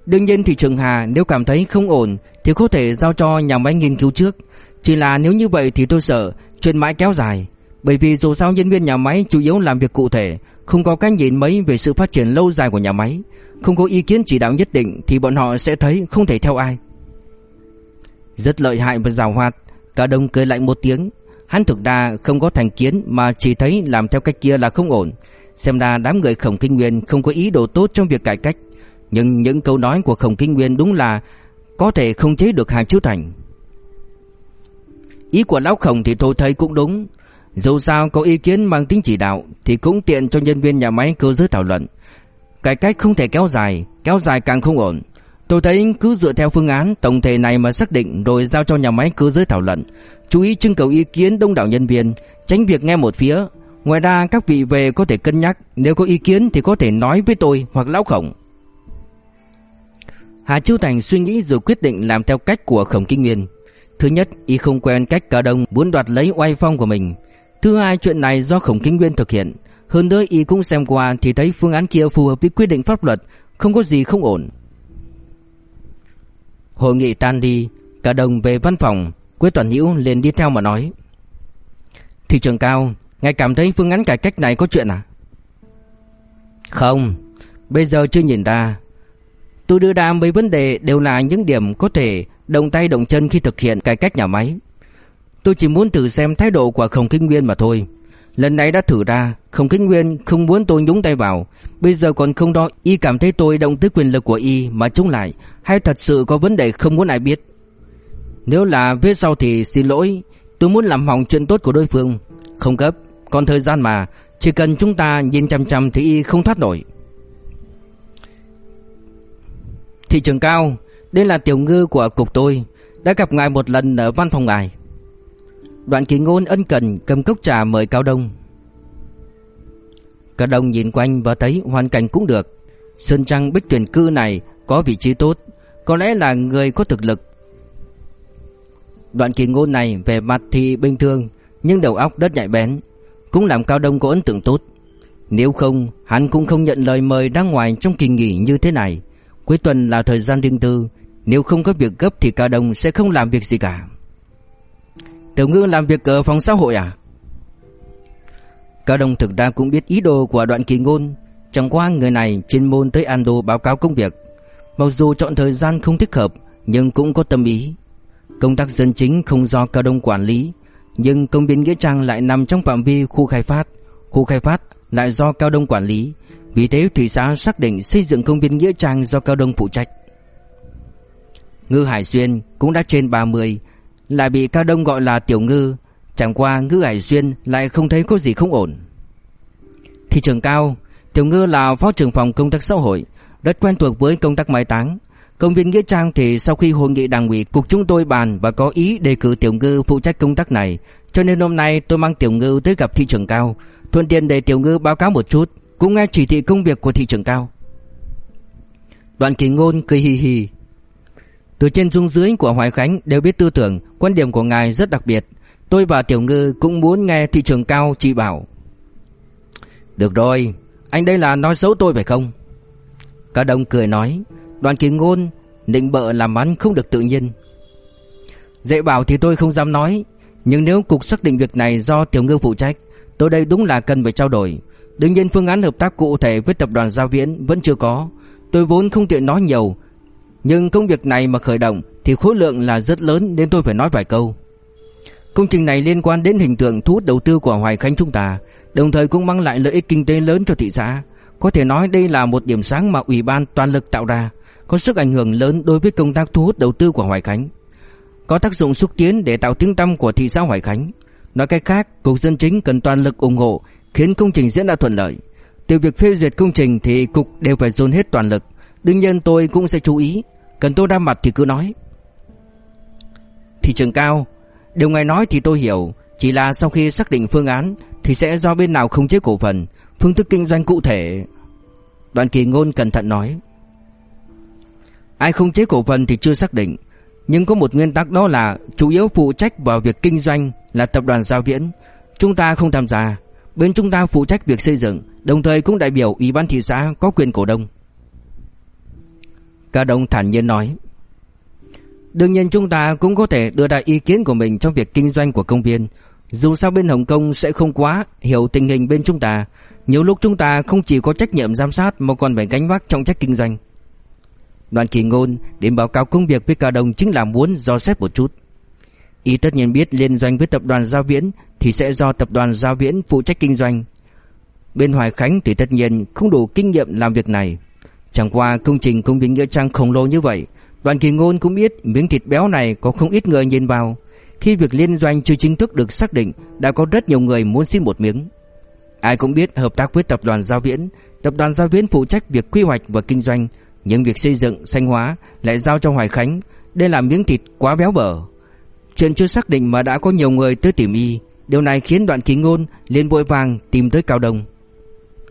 Đương nhiên thị trường Hà nếu cảm thấy không ổn thì có thể giao cho nhà máy nghiên cứu trước. Chỉ là nếu như vậy thì tôi sợ chuyện mãi kéo dài. Bởi vì dù sao nhân viên nhà máy chủ yếu làm việc cụ thể, không có cái nhìn mấy về sự phát triển lâu dài của nhà máy, không có ý kiến chỉ đạo nhất định thì bọn họ sẽ thấy không thể theo ai. Rất lợi hại và giàu hoạt, cả đông cười lạnh một tiếng, hắn thực ra không có thành kiến mà chỉ thấy làm theo cách kia là không ổn. Xem ra đám người Khổng Kinh Nguyên không có ý đồ tốt trong việc cải cách, nhưng những câu nói của Khổng Kinh Nguyên đúng là có thể không chế được Hà Chiếu Thành. Ý của lão Khổng thì tôi thấy cũng đúng, dù sao có ý kiến mang tính chỉ đạo thì cũng tiện cho nhân viên nhà máy cơ giới thảo luận. Cải cách không thể kéo dài, kéo dài càng không ổn. Tôi thấy cứ dựa theo phương án tổng thể này mà xác định rồi giao cho nhà máy cơ giới thảo luận. Chú ý trưng cầu ý kiến đông đảo nhân viên, tránh việc nghe một phía. Ngoài ra các vị về có thể cân nhắc, nếu có ý kiến thì có thể nói với tôi hoặc lão khổng. Hà Chiêu Thành suy nghĩ rồi quyết định làm theo cách của Khổng Kinh Nguyên. Thứ nhất, y không quen cách cả đông muốn đoạt lấy oai phong của mình. Thứ hai, chuyện này do Khổng Kinh Nguyên thực hiện. Hơn nữa y cũng xem qua thì thấy phương án kia phù hợp với quy định pháp luật, không có gì không ổn. Hội nghị tan đi, cả đồng về văn phòng, Quế Toàn Hữu liền đi theo mà nói. Thị trường cao, ngài cảm thấy phương án cải cách này có chuyện à? Không, bây giờ chưa nhìn ra. Tôi đưa ra mấy vấn đề đều là những điểm có thể động tay động chân khi thực hiện cải cách nhà máy. Tôi chỉ muốn thử xem thái độ của Khổng Kinh Nguyên mà thôi. Lần này đã thử ra, Khổng Kinh Nguyên không muốn tôi nhúng tay vào, bây giờ còn không đó y cảm thấy tôi động tới quyền lực của y mà chống lại, hay thật sự có vấn đề không muốn ai biết. Nếu là về sau thì xin lỗi, tôi muốn làm hỏng chuyện tốt của đối phương, không cấp, còn thời gian mà, chỉ cần chúng ta nhìn chăm chăm thì y không thoát nổi. Thị trường cao, đây là tiểu ngư của cục tôi, đã gặp ngài một lần ở văn phòng ngài. Đoạn kỳ ngôn ân cần cầm cốc trà mời Cao Đông Cao Đông nhìn quanh và thấy hoàn cảnh cũng được Sơn Trăng bích tuyển cư này có vị trí tốt Có lẽ là người có thực lực Đoạn kỳ ngôn này về mặt thì bình thường Nhưng đầu óc rất nhạy bén cũng làm Cao Đông có ấn tượng tốt. Nếu không, hắn cũng không nhận lời mời ra ngoài trong kỳ nghỉ như thế này. Cuối tuần là thời gian riêng tư, Nếu không có việc gấp thì Cao Đông sẽ không làm việc gì cả. Tiểu ngư làm việc ở phòng xã hội à? Cao Đông thực ra cũng biết ý đồ của đoạn kỳ ngôn. Chẳng qua người này chuyên môn tới Ando báo cáo công việc. Mặc dù chọn thời gian không thích hợp, Nhưng cũng có tâm ý. Công tác dân chính không do Cao Đông quản lý. Nhưng công viên Nghĩa Trang lại nằm trong phạm vi khu khai phát Khu khai phát lại do Cao Đông quản lý Vì thế Thủy xã xác định xây dựng công viên Nghĩa Trang do Cao Đông phụ trách Ngư Hải Xuyên cũng đã trên 30 lại bị Cao Đông gọi là Tiểu Ngư, chẳng qua Ngư Hải Xuyên lại không thấy có gì không ổn. Thị trường Cao, Tiểu Ngư là phó trưởng phòng công tác xã hội, rất quen thuộc với công tác mai táng. Công viên Nghĩa Trang thì sau khi hội nghị đảng ủy cục chúng tôi bàn và có ý đề cử Tiểu Ngư phụ trách công tác này, cho nên hôm nay tôi mang Tiểu Ngư tới gặp thị trưởng Cao, thuận tiện để Tiểu Ngư báo cáo một chút, cũng nghe chỉ thị công việc của thị trưởng Cao. Đoạn Kỳ Ngôn cười hì hì, từ trên xuống dưới của Hoài Khánh đều biết tư tưởng, quan điểm của ngài rất đặc biệt. Tôi và Tiểu Ngư cũng muốn nghe thị trưởng cao chỉ bảo. Được rồi, anh đây là nói xấu tôi phải không? Cả đồng cười nói, đoàn kỳ ngôn, định bợ làm ăn không được tự nhiên. Dạy bảo thì tôi không dám nói, nhưng nếu cục xác định việc này do Tiểu Ngư phụ trách, tôi đây đúng là cần phải trao đổi. Đương nhiên phương án hợp tác cụ thể với tập đoàn Giao Viễn vẫn chưa có. Tôi vốn không tiện nói nhiều, nhưng công việc này mà khởi động thì khối lượng là rất lớn nên tôi phải nói vài câu. Công trình này liên quan đến hình tượng thu hút đầu tư của Hoài Khánh chúng ta, đồng thời cũng mang lại lợi ích kinh tế lớn cho thị xã. Có thể nói đây là một điểm sáng mà ủy ban toàn lực tạo ra, có sức ảnh hưởng lớn đối với công tác thu hút đầu tư của Hoài Khánh. Có tác dụng xúc tiến để tạo tiếng tăm của thị xã Hoài Khánh. Nói cách khác, cục dân chính cần toàn lực ủng hộ, khiến công trình diễn ra thuận lợi. Từ việc phê duyệt công trình thì cục đều phải dồn hết toàn lực, Đương nhiên tôi cũng sẽ chú ý. Cần tôi ra mặt thì cứ nói. Thị trường cao. Điều ngài nói thì tôi hiểu. Chỉ là sau khi xác định phương án Thì sẽ do bên nào không chế cổ phần Phương thức kinh doanh cụ thể. Đoàn kỳ ngôn cẩn thận nói. Ai không chế cổ phần thì chưa xác định. Nhưng có một nguyên tắc đó là Chủ yếu phụ trách vào việc kinh doanh Là tập đoàn Giao Viễn. Chúng ta không tham gia. Bên chúng ta phụ trách việc xây dựng, Đồng thời cũng đại biểu Ủy ban thị xã có quyền cổ đông. Cao Đông thản nhiên nói, Đương nhiên chúng ta cũng có thể đưa ra ý kiến của mình trong việc kinh doanh của công viên. Dù sao bên Hồng Kông sẽ không quá hiểu tình hình bên chúng ta. Nhiều lúc chúng ta không chỉ có trách nhiệm giám sát mà còn phải gánh vác trọng trách kinh doanh. Đoàn kỳ ngôn đến báo cáo công việc với Cao đồng chính là muốn do xét một chút. Y tất nhiên biết liên doanh với tập đoàn Giao Viễn thì sẽ do tập đoàn Giao Viễn phụ trách kinh doanh. Bên Hoài Khánh thì tất nhiên không đủ kinh nghiệm làm việc này. Chẳng qua công trình công viên Nghĩa Trang khổng lồ như vậy, Đoàn kỳ ngôn cũng biết miếng thịt béo này có không ít người nhìn vào. Khi việc liên doanh chưa chính thức được xác định, Đã có rất nhiều người muốn xin một miếng. Ai cũng biết hợp tác với tập đoàn Giao Viễn, Tập đoàn Giao Viễn phụ trách việc quy hoạch và kinh doanh. Nhưng việc xây dựng, xanh hóa lại giao cho Hoài Khánh Đây là miếng thịt quá béo bở Chuyện chưa xác định mà đã có nhiều người tới tìm y Điều này khiến đoạn ký ngôn liền vội vàng tìm tới Cao Đông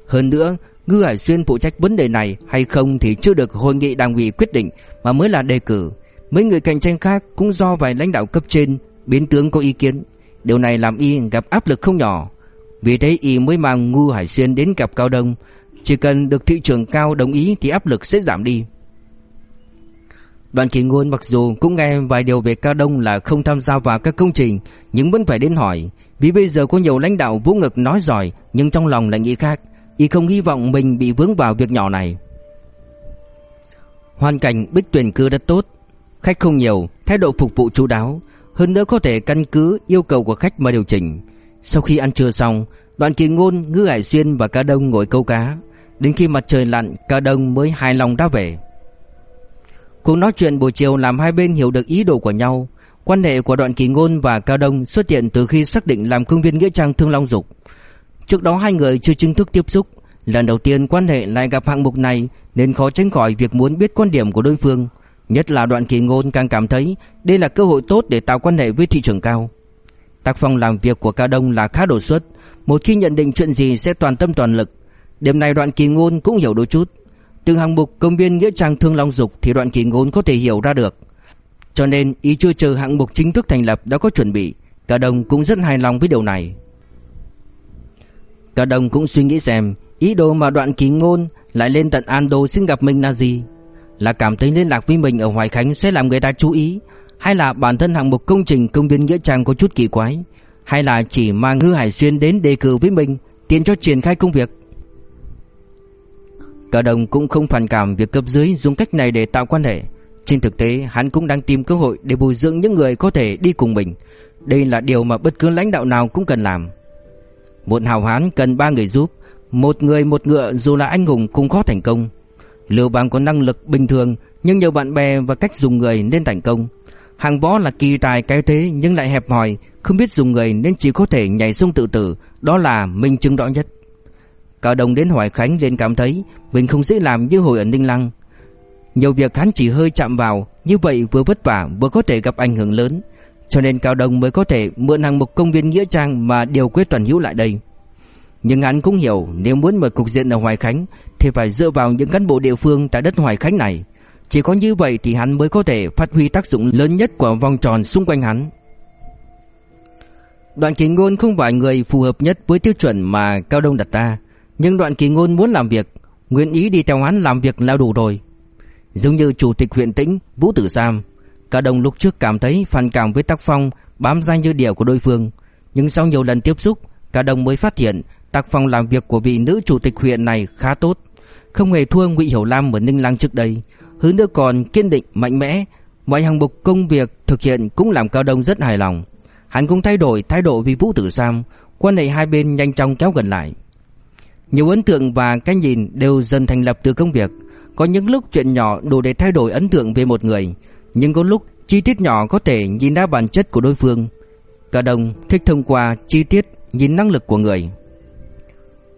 Hơn nữa Ngư Hải Xuyên phụ trách vấn đề này hay không thì chưa được hội nghị đảng ủy quyết định mà mới là đề cử. Mấy người cạnh tranh khác cũng do vài lãnh đạo cấp trên, biến tướng có ý kiến. Điều này làm y gặp áp lực không nhỏ. Vì thế y mới mang Ngư Hải Xuyên đến gặp Cao Đông. Chỉ cần được thị trường cao đồng ý thì áp lực sẽ giảm đi. Đoàn kỳ ngôn mặc dù cũng nghe vài điều về Cao Đông là không tham gia vào các công trình Nhưng vẫn phải đến hỏi Vì bây giờ có nhiều lãnh đạo vũ ngực nói giỏi Nhưng trong lòng lại nghĩ khác Y không hy vọng mình bị vướng vào việc nhỏ này. Hoàn cảnh bích tuyển cư rất tốt Khách không nhiều Thái độ phục vụ chú đáo Hơn nữa có thể căn cứ yêu cầu của khách mà điều chỉnh. Sau khi ăn trưa xong Đoàn kỳ ngôn, ngư hải xuyên và ca đông ngồi câu cá. Đến khi mặt trời lặn, Cả đông mới hài lòng đã về. Cuộc nói chuyện buổi chiều làm hai bên hiểu được ý đồ của nhau. Quan hệ của đoạn kỳ ngôn và Cao Đông xuất hiện từ khi xác định làm công viên Nghĩa Trang Thương Long Dục. Trước đó hai người chưa chính thức tiếp xúc. Lần đầu tiên quan hệ lại gặp hạng mục này, Nên khó tránh khỏi việc muốn biết quan điểm của đối phương. Nhất là đoạn kỳ ngôn càng cảm thấy Đây là cơ hội tốt để tạo quan hệ với thị trường cao. Tác phong làm việc của Cao Đông là khá đột xuất. Một khi nhận định chuyện gì sẽ toàn tâm toàn lực Điểm này đoạn kỳ ngôn cũng hiểu đôi chút. Từ hạng mục công viên Nghĩa Trang Thương Long Dục Thì đoạn kỳ ngôn có thể hiểu ra được. Cho nên ý chưa chờ hạng mục chính thức thành lập đã có chuẩn bị. Cả đồng cũng rất hài lòng với điều này. Cả đồng cũng suy nghĩ xem, Ý đồ mà đoạn kỳ ngôn Lại lên tận ando xin gặp mình là gì? Là cảm thấy liên lạc với mình ở Hoài Khánh Sẽ làm người ta chú ý, Hay là bản thân hạng mục công trình công viên Nghĩa Trang có chút kỳ quái, Hay là chỉ mang Ngư Hải Xuyên đến đề cử với mình, Tiện cho triển khai công việc? Cả đồng cũng không phản cảm việc cấp dưới dùng cách này để tạo quan hệ. Trên thực tế, hắn cũng đang tìm cơ hội để bồi dưỡng những người có thể đi cùng mình. Đây là điều mà bất cứ lãnh đạo nào cũng cần làm. Một hào hán cần ba người giúp, Một người một ngựa dù là anh hùng cũng khó thành công. Lưu Bang có năng lực bình thường, Nhưng nhờ bạn bè và cách dùng người nên thành công. Hàng võ là kỳ tài cái thế nhưng lại hẹp hòi, Không biết dùng người nên chỉ có thể nhảy sông tự tử, Đó là minh chứng rõ nhất. Cao Đồng đến hỏi Khánh liền cảm thấy Mình không dễ làm như hồi ở Ninh Lăng Nhiều việc hắn chỉ hơi chạm vào, Như vậy vừa vất vả vừa có thể gặp ảnh hưởng lớn, cho nên Cao Đông mới có thể mượn hàng mục công viên Nghĩa Trang mà điều quyết toàn hữu lại đây. Nhưng hắn cũng hiểu nếu muốn mở cục diện ở Hoài Khánh thì phải dựa vào những cán bộ địa phương tại đất Hoài Khánh này. Chỉ có như vậy thì hắn mới có thể phát huy tác dụng lớn nhất của vòng tròn xung quanh hắn. Đoạn kỳ ngôn không phải người phù hợp nhất với tiêu chuẩn mà Cao Đông đặt ra. Nhưng đoạn kỳ ngôn muốn làm việc, nguyện ý đi theo hắn làm việc là đủ rồi. Giống như chủ tịch huyện tĩnh Vũ Tử Sam Cả đồng lúc trước cảm thấy phản cảm với tác phong bám ra như điều của đối phương, nhưng sau nhiều lần tiếp xúc, cả đồng mới phát hiện tác phong làm việc của vị nữ chủ tịch huyện này khá tốt, không hề thua Ngụy Hiểu Lam và Ninh Lăng trước đây, hơn nữa còn kiên định mạnh mẽ, mọi hạng mục công việc thực hiện cũng làm Cao Đông rất hài lòng. Hắn cũng thay đổi thái độ vì Vũ Tử Sam, quan hệ hai bên nhanh chóng kéo gần lại. Nhiều ấn tượng và cái nhìn đều dần thành lập từ công việc, có những lúc chuyện nhỏ đủ để thay đổi ấn tượng về một người, nhưng có lúc chi tiết nhỏ có thể nhìn ra bản chất của đối phương. Cả đồng thích thông qua chi tiết nhìn năng lực của người.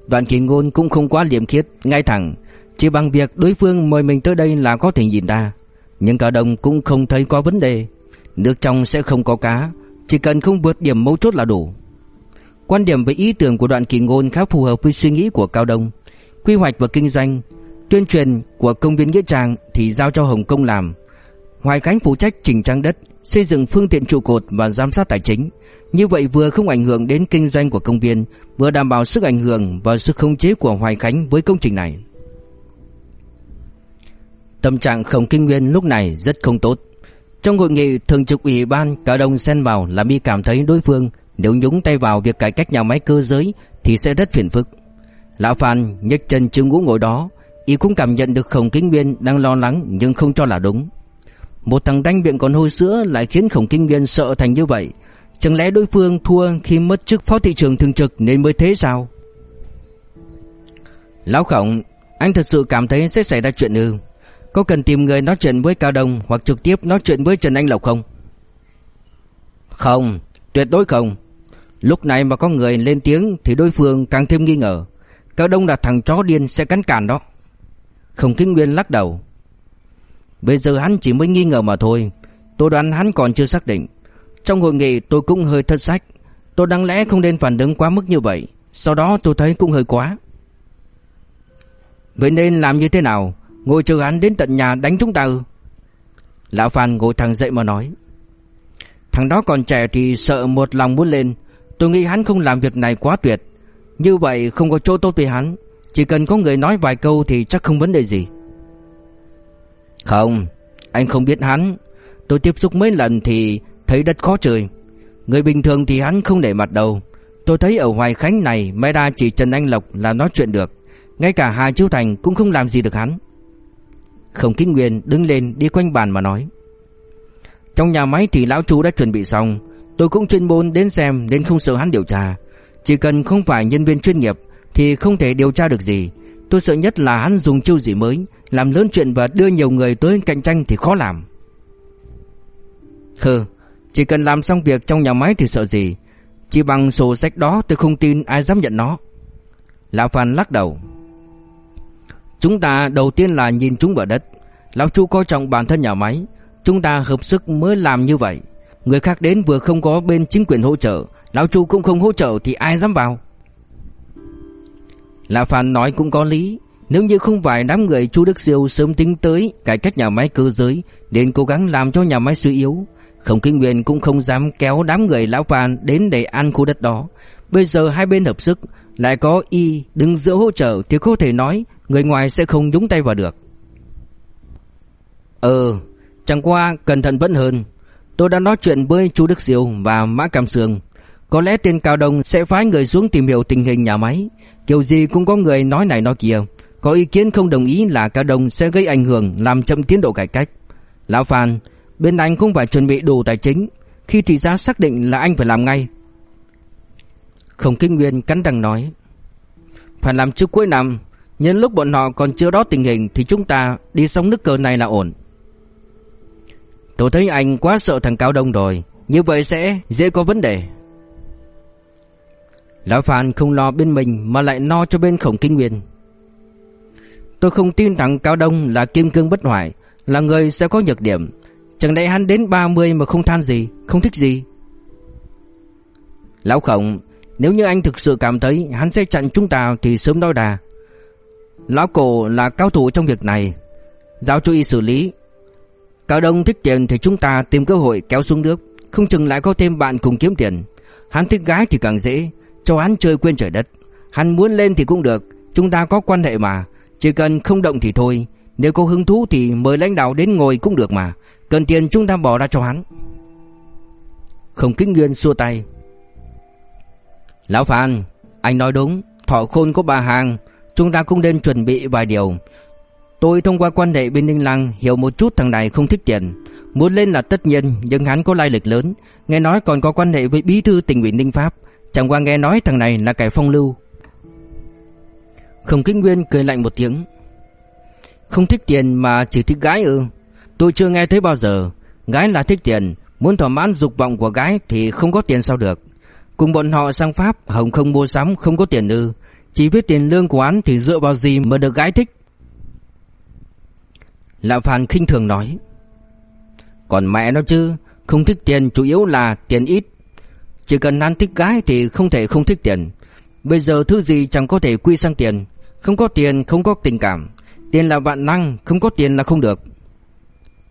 Đoạn kỳ ngôn cũng không quá liêm khiết, ngay thẳng. Chỉ bằng việc đối phương mời mình tới đây là có thể nhìn ra. Nhưng cả đồng cũng không thấy có vấn đề. Nước trong sẽ không có cá Chỉ cần không vượt điểm mấu chốt là đủ. Quan điểm về ý tưởng của đoạn kỳ ngôn khá phù hợp với suy nghĩ của Cao Đông. Quy hoạch và kinh doanh, Tuyên truyền của công viên Nghĩa Trang thì giao cho Hồng Kông làm. Hoài Khánh phụ trách chỉnh trang đất, Xây dựng phương tiện trụ cột và giám sát tài chính. Như vậy vừa không ảnh hưởng đến kinh doanh của công viên, Vừa đảm bảo sức ảnh hưởng và sức khống chế của Hoài Khánh với công trình này. Tâm trạng Khổng Kinh Nguyên lúc này rất không tốt. Trong hội nghị thường trực ủy ban Cao Đông xen vào làm y cảm thấy đối phương nếu nhúng tay vào việc cải cách nhà máy cơ giới Thì sẽ rất phiền phức. Lão Phan nhấc chân chưa ngũ ngồi đó, Y cũng cảm nhận được Khổng Kinh Nguyên đang lo lắng nhưng không cho là đúng. Một thằng đanh miệng còn hôi sữa lại khiến Khổng Kinh Nguyên sợ thành như vậy. Chẳng lẽ đối phương thua khi mất chức phó thị trường thường trực nên mới thế sao? Lão Khổng, Anh thật sự cảm thấy sẽ xảy ra chuyện ư? Có cần tìm người nói chuyện với Cao Đông Hoặc trực tiếp nói chuyện với Trần Anh Lộc không? Không. Tuyệt đối không. Lúc này mà có người lên tiếng Thì đối phương càng thêm nghi ngờ. Cao Đông là thằng chó điên sẽ cắn cản đó. Không Kinh Nguyên lắc đầu. Bây giờ hắn chỉ mới nghi ngờ mà thôi. Tôi đoán hắn còn chưa xác định. Trong hội nghị tôi cũng hơi thất sách. Tôi đáng lẽ không nên phản ứng quá mức như vậy. Sau đó tôi thấy cũng hơi quá. Vậy nên làm như thế nào? Ngồi chờ hắn đến tận nhà đánh chúng ta ư? Lão Phan ngồi thẳng dậy mà nói. Thằng đó còn trẻ thì sợ một lòng muốn lên. Tôi nghĩ hắn không làm việc này quá tuyệt. Như vậy không có chỗ tốt với hắn. Chỉ cần có người nói vài câu thì chắc không vấn đề gì. Không, Anh không biết hắn. Tôi tiếp xúc mấy lần thì thấy rất khó chơi. Người bình thường thì hắn không để mặt đâu. Tôi thấy ở Hoài Khánh này, Mai đa chỉ Trần Anh Lộc là nói chuyện được. Ngay cả Hà Chiêu Thành cũng không làm gì được hắn. Không Kính Nguyên đứng lên đi quanh bàn mà nói. Trong nhà máy thì lão chú đã chuẩn bị xong. Tôi cũng chuyên môn đến xem nên không sợ hắn điều tra. Chỉ cần không phải nhân viên chuyên nghiệp Thì không thể điều tra được gì. Tôi sợ nhất là hắn dùng chiêu gì mới, Làm lớn chuyện và đưa nhiều người tới cạnh tranh thì khó làm. Hừ, Chỉ cần làm xong việc trong nhà máy thì sợ gì? Chỉ bằng sổ sách đó tôi không tin ai dám nhận nó. Lão Phan lắc đầu. Chúng ta đầu tiên là nhìn chúng vào đất. Lão Chu coi trọng bản thân nhà máy. Chúng ta hợp sức mới làm như vậy. Người khác đến vừa không có bên chính quyền hỗ trợ, Lão Chu cũng không hỗ trợ thì ai dám vào? Lão Phan nói cũng có lý. Nếu như không phải đám người Chu Đức Siêu sớm tính tới cải cách nhà máy cơ giới Đến cố gắng làm cho nhà máy suy yếu. Không Kinh Nguyên cũng không dám kéo đám người Lão Phan đến để ăn khu đất đó. Bây giờ hai bên hợp sức, Lại có y đứng giữa hỗ trợ Thì có thể nói Người ngoài sẽ không nhúng tay vào được. Ờ Chẳng qua, cẩn thận vẫn hơn. Tôi đã nói chuyện với chú Đức Diệu và Mã Cam Sương. Có lẽ tên Cao Đông sẽ phái người xuống tìm hiểu tình hình nhà máy. Kiểu gì cũng có người nói này nói kia. Có ý kiến không đồng ý là Cao Đông sẽ gây ảnh hưởng, Làm chậm tiến độ cải cách. Lão Phan, Bên anh cũng phải chuẩn bị đủ tài chính. Khi thị giá xác định là anh phải làm ngay. Không kinh nguyên cắn răng nói, Phải làm trước cuối năm. Nhân lúc bọn họ còn chưa đó tình hình Thì chúng ta đi sóng nước cờ này là ổn. Tôi thấy anh quá sợ thằng Cao Đông rồi. Như vậy sẽ dễ có vấn đề. Lão Phan không lo bên mình Mà lại no cho bên khổng kinh nguyên. Tôi không tin thằng Cao Đông là kim cương bất hoại, Là người sẽ có nhược điểm. Chẳng lẽ hắn đến 30 mà không than gì, Không thích gì? Lão khổng, Nếu như anh thực sự cảm thấy hắn sẽ chặn chúng ta Thì sớm nói đà Lão cổ là cao thủ trong việc này. Giao cho y xử lý Cao Đông thích tiền thì chúng ta tìm cơ hội kéo xuống nước. Không chừng lại có thêm bạn cùng kiếm tiền. Hắn thích gái thì càng dễ, Cho hắn chơi quên trời đất. Hắn muốn lên thì cũng được, Chúng ta có quan hệ mà. Chỉ cần không động thì thôi, Nếu có hứng thú thì mời lãnh đạo đến ngồi cũng được mà. Cần tiền chúng ta bỏ ra cho hắn. Không kính nguyên xua tay. Lão Phan, Anh nói đúng, Thọ khôn có ba hàng, Chúng ta cũng nên chuẩn bị vài điều. Tôi thông qua quan hệ bên Ninh Lăng hiểu một chút thằng này không thích tiền. Muốn lên là tất nhiên, nhưng hắn có lai lịch lớn, nghe nói còn có quan hệ với bí thư tỉnh ủy Ninh Pháp, chẳng qua nghe nói thằng này là kẻ phong lưu. Không Kính Nguyên cười lạnh một tiếng. Không thích tiền mà chỉ thích gái ư? Tôi chưa nghe thấy bao giờ. Gái là thích tiền, muốn thỏa mãn dục vọng của gái thì không có tiền sao được. Cùng bọn họ sang Pháp, Hồng không mua sắm, không có tiền ư? Chỉ biết tiền lương của hắn thì dựa vào gì mà được gái thích? Lão Phan khinh thường nói, Còn mẹ nó chứ, Không thích tiền chủ yếu là tiền ít. Chỉ cần ăn thích gái thì không thể không thích tiền. Bây giờ thứ gì chẳng có thể quy sang tiền. Không có tiền, không có tình cảm. Tiền là vạn năng, Không có tiền là không được.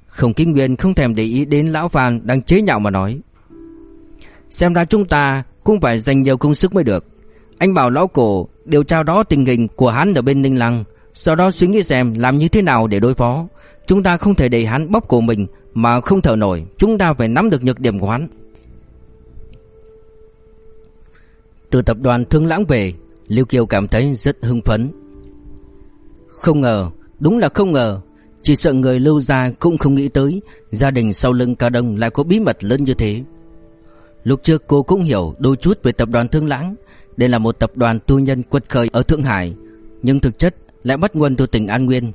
Không kinh nguyên không thèm để ý đến lão Phan Đang chế nhạo mà nói, Xem ra chúng ta cũng phải dành nhiều công sức mới được. Anh bảo lão cổ Điều tra đó tình hình của hắn ở bên Ninh Lăng. Sau đó suy nghĩ xem làm như thế nào để đối phó. Chúng ta không thể để hắn bóp cổ mình, Mà không thở nổi. Chúng ta phải nắm được nhược điểm của hắn. Từ tập đoàn Thương Lãng về Liêu Kiều cảm thấy rất hưng phấn. Không ngờ, Đúng là không ngờ, Chỉ sợ người lưu gia cũng không nghĩ tới, Gia đình sau lưng Cao Đông lại có bí mật lớn như thế. Lúc trước cô cũng hiểu đôi chút về tập đoàn Thương Lãng. Đây là một tập đoàn tư nhân quật khởi ở Thượng Hải, Nhưng thực chất lại bắt nguồn từ tỉnh An Nguyên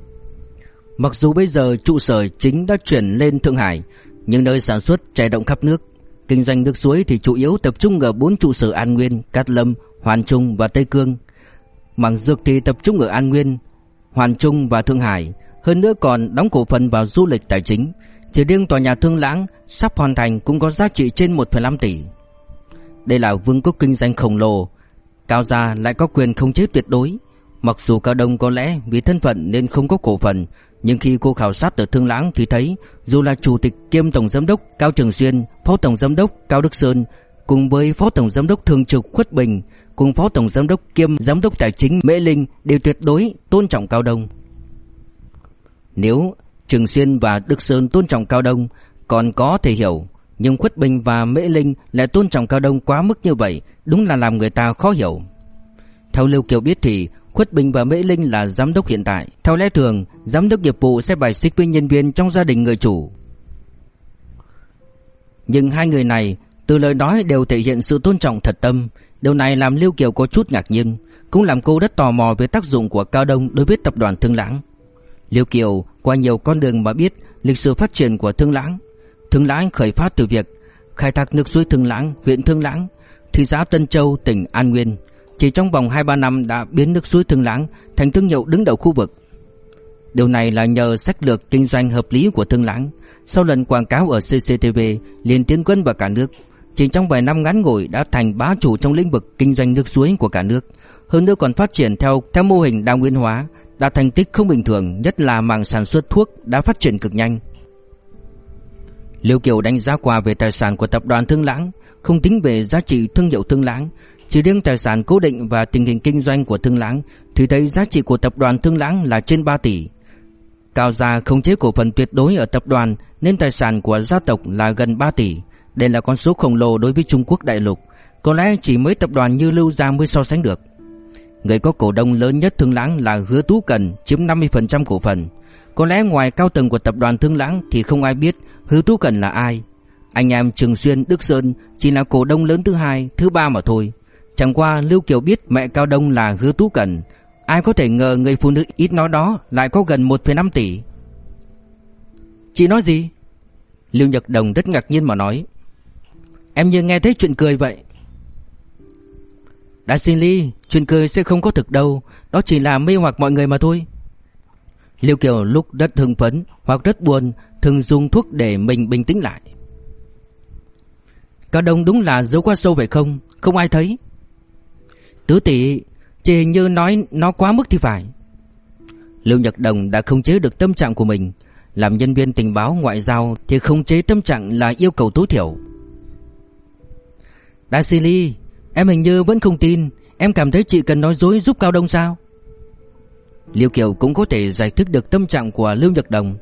Mặc dù bây giờ trụ sở chính đã chuyển lên Thượng Hải Nhưng nơi sản xuất trải động khắp nước Kinh doanh nước suối thì chủ yếu tập trung ở bốn trụ sở An Nguyên, Cát Lâm, Hoàn Trung và Tây Cương. Mảng dược thì tập trung ở An Nguyên, Hoàn Trung và Thượng Hải, hơn nữa còn đóng cổ phần vào du lịch tài chính. Chỉ riêng tòa nhà Thương Lãng sắp hoàn thành cũng có giá trị trên 1,5 tỷ. Đây là vương quốc kinh doanh khổng lồ, Cao gia lại có quyền không chế tuyệt đối. Mặc dù Cao Đông có lẽ vì thân phận nên không có cổ phần, nhưng khi cô khảo sát ở Thương Lãng thì thấy dù là chủ tịch kiêm tổng giám đốc Cao Trường Xuyên, phó tổng giám đốc Cao Đức Sơn cùng với phó tổng giám đốc thường trực Khuất Bình cùng phó tổng giám đốc kiêm giám đốc tài chính Mễ Linh đều tuyệt đối tôn trọng Cao Đông. Nếu Trường Xuyên và Đức Sơn tôn trọng Cao Đông còn có thể hiểu, nhưng Khuất Bình và Mễ Linh lại tôn trọng Cao Đông quá mức như vậy, đúng là làm người ta khó hiểu. Theo Lưu Kiều biết thì Khuất Bình và Mễ Linh là giám đốc hiện tại. Theo lẽ thường, giám đốc nghiệp vụ sẽ bài xích với nhân viên trong gia đình người chủ. Nhưng hai người này từ lời nói đều thể hiện sự tôn trọng thật tâm. Điều này làm Lưu Kiều có chút ngạc nhiên, cũng làm cô rất tò mò về tác dụng của Cao Đông đối với tập đoàn Thương Lãng. Lưu Kiều qua nhiều con đường mà biết lịch sử phát triển của Thương Lãng. Thương Lãng khởi phát từ việc khai thác nước suối Thương Lãng, huyện Thương Lãng, thị xã Tân Châu, tỉnh An Nguyên chỉ trong vòng 2-3 năm đã biến nước suối Thương Lãng thành thương hiệu đứng đầu khu vực. Điều này là nhờ sách lược kinh doanh hợp lý của Thương Lãng. Sau lần quảng cáo ở CCTV liền tiến quân vào cả nước, chỉ trong vài năm ngắn ngủi đã thành bá chủ trong lĩnh vực kinh doanh nước suối của cả nước. Hơn nữa còn phát triển theo theo mô hình đa nguyên hóa, đạt thành tích không bình thường, nhất là mảng sản xuất thuốc đã phát triển cực nhanh. Liêu Kiều đánh giá qua về tài sản của tập đoàn Thương Lãng, không tính về giá trị thương hiệu Thương Lãng, chỉ riêng tài sản cố định và tình hình kinh doanh của Thương Lãng thì thấy giá trị của tập đoàn Thương Lãng là trên 3 tỷ. Cao gia không chế cổ phần tuyệt đối ở tập đoàn nên tài sản của gia tộc là gần 3 tỷ. Đây là con số khổng lồ đối với Trung Quốc đại lục, có lẽ chỉ mới tập đoàn như Lưu Gia mới so sánh được. Người có cổ đông lớn nhất Thương Lãng là Hứa Tú Cần chiếm 50% cổ phần. Có lẽ ngoài cao tầng của tập đoàn Thương Lãng thì không ai biết Hứa Tú Cần là ai. Anh em Trường Xuyên, Đức Sơn chỉ là cổ đông lớn thứ hai, thứ ba mà thôi. Chẳng qua Lưu Kiều biết mẹ Cao Đông là Hứa Tú Cần. Ai có thể ngờ người phụ nữ ít nói đó Lại có gần 1,5 tỷ. Chị nói gì? Lưu Nhật Đồng rất ngạc nhiên mà nói. Em như nghe thấy chuyện cười vậy. Đã xin ly Chuyện cười sẽ không có thực đâu. Đó chỉ là mê hoặc mọi người mà thôi. Lưu Kiều lúc rất hưng phấn Hoặc rất buồn Thường dùng thuốc để mình bình tĩnh lại. Cao Đông đúng là giấu quá sâu phải không? Không ai thấy. Tứ tỷ Chị hình như nói nó quá mức thì phải. Lưu Nhật Đồng đã không chế được tâm trạng của mình, Làm nhân viên tình báo ngoại giao Thì không chế tâm trạng là yêu cầu tối thiểu. Đại sĩ Ly, Em hình như vẫn không tin, Em cảm thấy chị cần nói dối giúp Cao Đông sao? Liêu Kiều cũng có thể giải thích được tâm trạng của Lưu Nhật Đồng.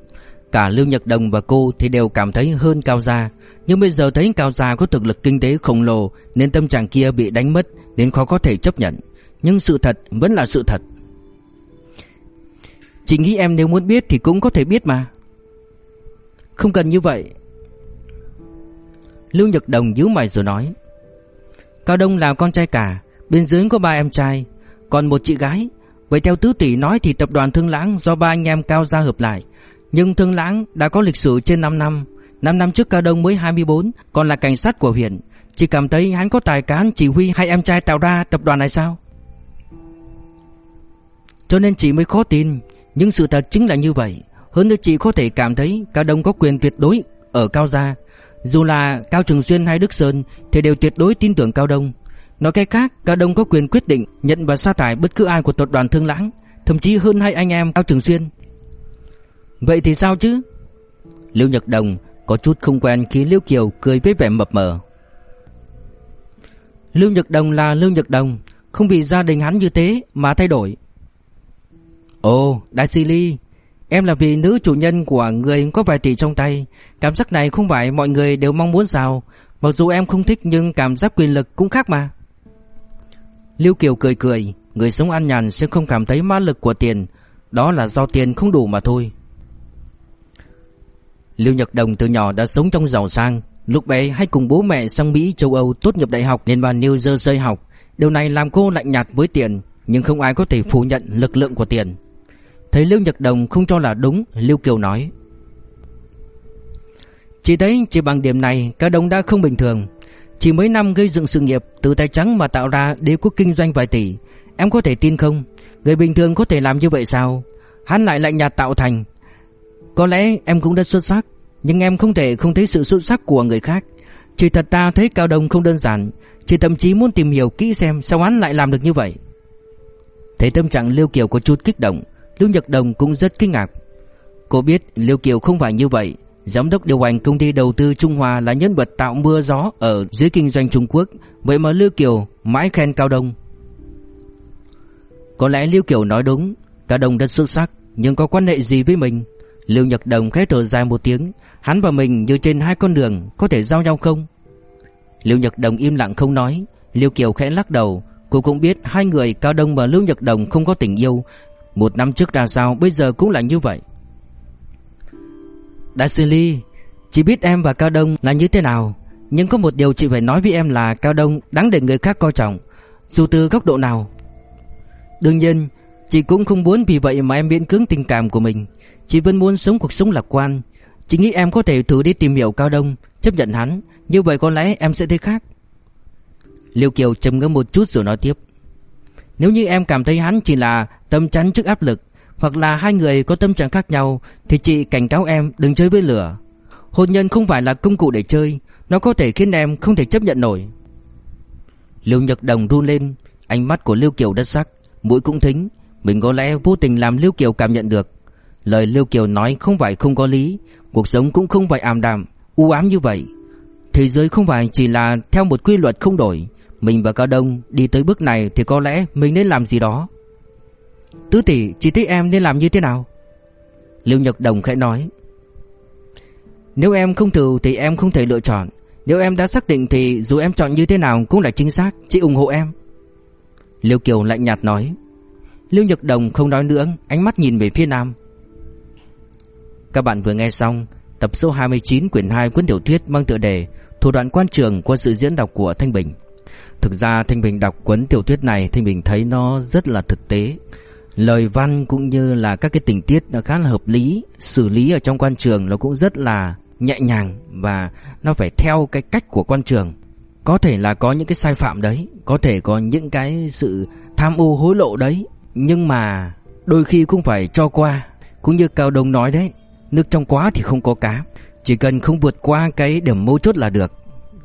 Cả Lưu Nhật Đồng và cô thì đều cảm thấy hơn Cao Gia. Nhưng bây giờ thấy Cao Gia có thực lực kinh tế khổng lồ, Nên tâm trạng kia bị đánh mất, Nên khó có thể chấp nhận. Nhưng sự thật vẫn là sự thật. Chị nghĩ em nếu muốn biết thì cũng có thể biết mà. Không cần như vậy. Lưu Nhật Đồng nhíu mày rồi nói. Cao Đông là con trai cả, Bên dưới có ba em trai, Còn một chị gái. Vậy theo tứ tỷ nói thì tập đoàn Thương Lãng do ba anh em Cao gia hợp lại nhưng Thương Lãng đã có lịch sử trên 5 năm. 5 năm trước Cao Đông mới 24 Còn là cảnh sát của huyện. Chỉ cảm thấy hắn có tài cán, chỉ huy hai em trai tạo ra tập đoàn này sao? Cho nên chị mới khó tin. Nhưng sự thật chính là như vậy. Hơn nữa chị có thể cảm thấy Cao Đông có quyền tuyệt đối ở Cao Gia. Dù là Cao Trường Xuyên hay Đức Sơn Thì đều tuyệt đối tin tưởng Cao Đông. Nói cách khác, Cao Đông có quyền quyết định Nhận và sa thải bất cứ ai của tập đoàn Thương Lãng. Thậm chí hơn hai anh em Cao Trường Xuyên. Vậy thì sao chứ? Lưu Nhật Đồng có chút không quen khi lưu Kiều cười với vẻ mập mờ. Lưu Nhật Đồng là Lưu Nhật Đồng, Không vì gia đình hắn như thế mà thay đổi. Ồ, Đại Sĩ Ly, Em là vì nữ chủ nhân của người có vài tỷ trong tay. Cảm giác này không phải mọi người đều mong muốn sao? Mặc dù em không thích nhưng cảm giác quyền lực cũng khác mà. Lưu Kiều cười cười, Người sống an nhàn sẽ không cảm thấy ma lực của tiền. Đó là do tiền không đủ mà thôi. Lưu Nhật Đồng từ nhỏ đã sống trong giàu sang. Lúc bé hay cùng bố mẹ sang Mỹ, châu Âu tốt nghiệp đại học nên vào New Jersey học. Điều này làm cô lạnh nhạt với tiền, Nhưng không ai có thể phủ nhận lực lượng của tiền. Thấy Lưu Nhật Đồng không cho là đúng, Lưu Kiều nói Chỉ thấy chỉ bằng điểm này Cả đồng đã không bình thường. Chỉ mấy năm gây dựng sự nghiệp, Từ tay trắng mà tạo ra đế quốc kinh doanh vài tỷ. Em có thể tin không? Người bình thường có thể làm như vậy sao? Hắn lại lạnh nhạt tạo thành có lẽ em cũng rất xuất sắc, Nhưng em không thể không thấy sự xuất sắc của người khác. Chỉ thật ta thấy Cao Đông không đơn giản, Chỉ thậm chí muốn tìm hiểu kỹ xem Sao hắn lại làm được như vậy. Thấy tâm trạng Liêu Kiều có chút kích động, Lưu Nhật Đồng cũng rất kinh ngạc. Cô biết Liêu Kiều không phải như vậy, Giám đốc điều hành công ty đầu tư Trung Hoa là nhân vật tạo mưa gió ở dưới kinh doanh Trung Quốc, Vậy mà Liêu Kiều mãi khen Cao Đông. Có lẽ Liêu Kiều nói đúng, Cao Đông rất xuất sắc, Nhưng có quan hệ gì với mình? Lưu Nhật Đồng khẽ thở dài một tiếng. Hắn và mình như trên hai con đường, Có thể giao nhau không? Lưu Nhật Đồng im lặng không nói. Liêu Kiều khẽ lắc đầu. Cô cũng biết hai người Cao Đông và Lưu Nhật Đồng không có tình yêu. Một năm trước ra sao, bây giờ cũng là như vậy. Đại sư Ly, Chỉ biết em và Cao Đông là như thế nào? Nhưng có một điều chị phải nói với em là Cao Đông đáng để người khác coi trọng. Dù từ góc độ nào? Đương nhiên Chị cũng không muốn vì vậy mà em miễn cưỡng tình cảm của mình. Chị vẫn muốn sống cuộc sống lạc quan. Chị nghĩ em có thể thử đi tìm hiểu Cao Đông, Chấp nhận hắn. Như vậy có lẽ em sẽ thấy khác. Liêu Kiều trầm ngâm một chút rồi nói tiếp. Nếu như em cảm thấy hắn chỉ là tâm chắn trước áp lực, Hoặc là hai người có tâm trạng khác nhau, Thì chị cảnh cáo em đừng chơi với lửa. Hôn nhân không phải là công cụ để chơi, Nó có thể khiến em không thể chấp nhận nổi. Lưu Nhật Đồng run lên, Ánh mắt của Lưu Kiều đất sắc, Mũi cũng thính. Mình có lẽ vô tình làm Lưu Kiều cảm nhận được. Lời Lưu Kiều nói không phải không có lý. Cuộc sống cũng không phải ảm đạm, u ám như vậy. Thế giới không phải chỉ là theo một quy luật không đổi. Mình và Cao Đông đi tới bước này thì có lẽ mình nên làm gì đó. Tứ tỷ chỉ thích em nên làm như thế nào? Liêu Nhật Đồng khẽ nói. Nếu em không thử thì em không thể lựa chọn. Nếu em đã xác định thì dù em chọn như thế nào cũng là chính xác. Chị ủng hộ em. Liêu Kiều lạnh nhạt nói. Liêu Nhật Đồng không nói nữa, Ánh mắt nhìn về phía nam. Các bạn vừa nghe xong Tập số 29 quyển 2 cuốn tiểu thuyết mang tựa đề Thủ đoạn quan trường qua sự diễn đọc của Thanh Bình. Thực ra Thanh Bình đọc cuốn tiểu thuyết này, Thanh Bình thấy nó rất là thực tế. Lời văn cũng như là các cái tình tiết nó khá là hợp lý, Xử lý ở trong quan trường nó cũng rất là nhẹ nhàng Và nó phải theo cái cách của quan trường. Có thể là có những cái sai phạm đấy, Có thể có những cái sự tham ô hối lộ đấy nhưng mà đôi khi cũng phải cho qua. Cũng như Cao Đông nói đấy Nước trong quá thì không có cá. Chỉ cần không vượt qua cái điểm mấu chốt là được.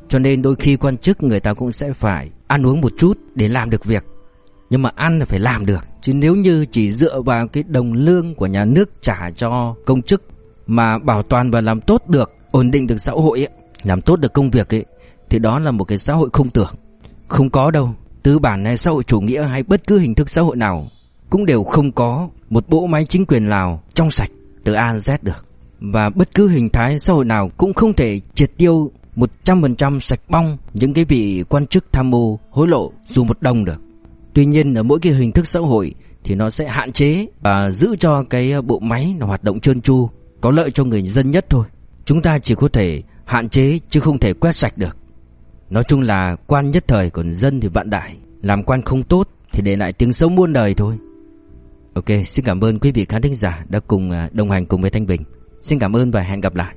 Cho nên đôi khi quan chức người ta cũng sẽ phải ăn uống một chút để làm được việc. Nhưng mà ăn là phải làm được. Chứ nếu như chỉ dựa vào cái đồng lương của nhà nước trả cho công chức Mà bảo toàn và làm tốt được, ổn định được xã hội ấy, Làm tốt được công việc ấy Thì đó là một cái xã hội không tưởng Không có đâu. Tư bản hay xã hội chủ nghĩa hay bất cứ hình thức xã hội nào cũng đều không có một bộ máy chính quyền lào trong sạch từ A đến Z được Và bất cứ hình thái xã hội nào cũng không thể triệt tiêu 100% sạch bong những cái vị quan chức tham mưu hối lộ dù một đồng được. Tuy nhiên ở mỗi cái hình thức xã hội thì nó sẽ hạn chế và giữ cho cái bộ máy nó hoạt động trơn tru, có lợi cho người dân nhất thôi. Chúng ta chỉ có thể hạn chế chứ không thể quét sạch được. Nói chung là quan nhất thời còn dân thì vạn đại, làm quan không tốt thì để lại tiếng xấu muôn đời thôi. Ok, xin cảm ơn quý vị khán thính giả đã cùng à, đồng hành cùng với Thanh Bình. Xin cảm ơn và hẹn gặp lại.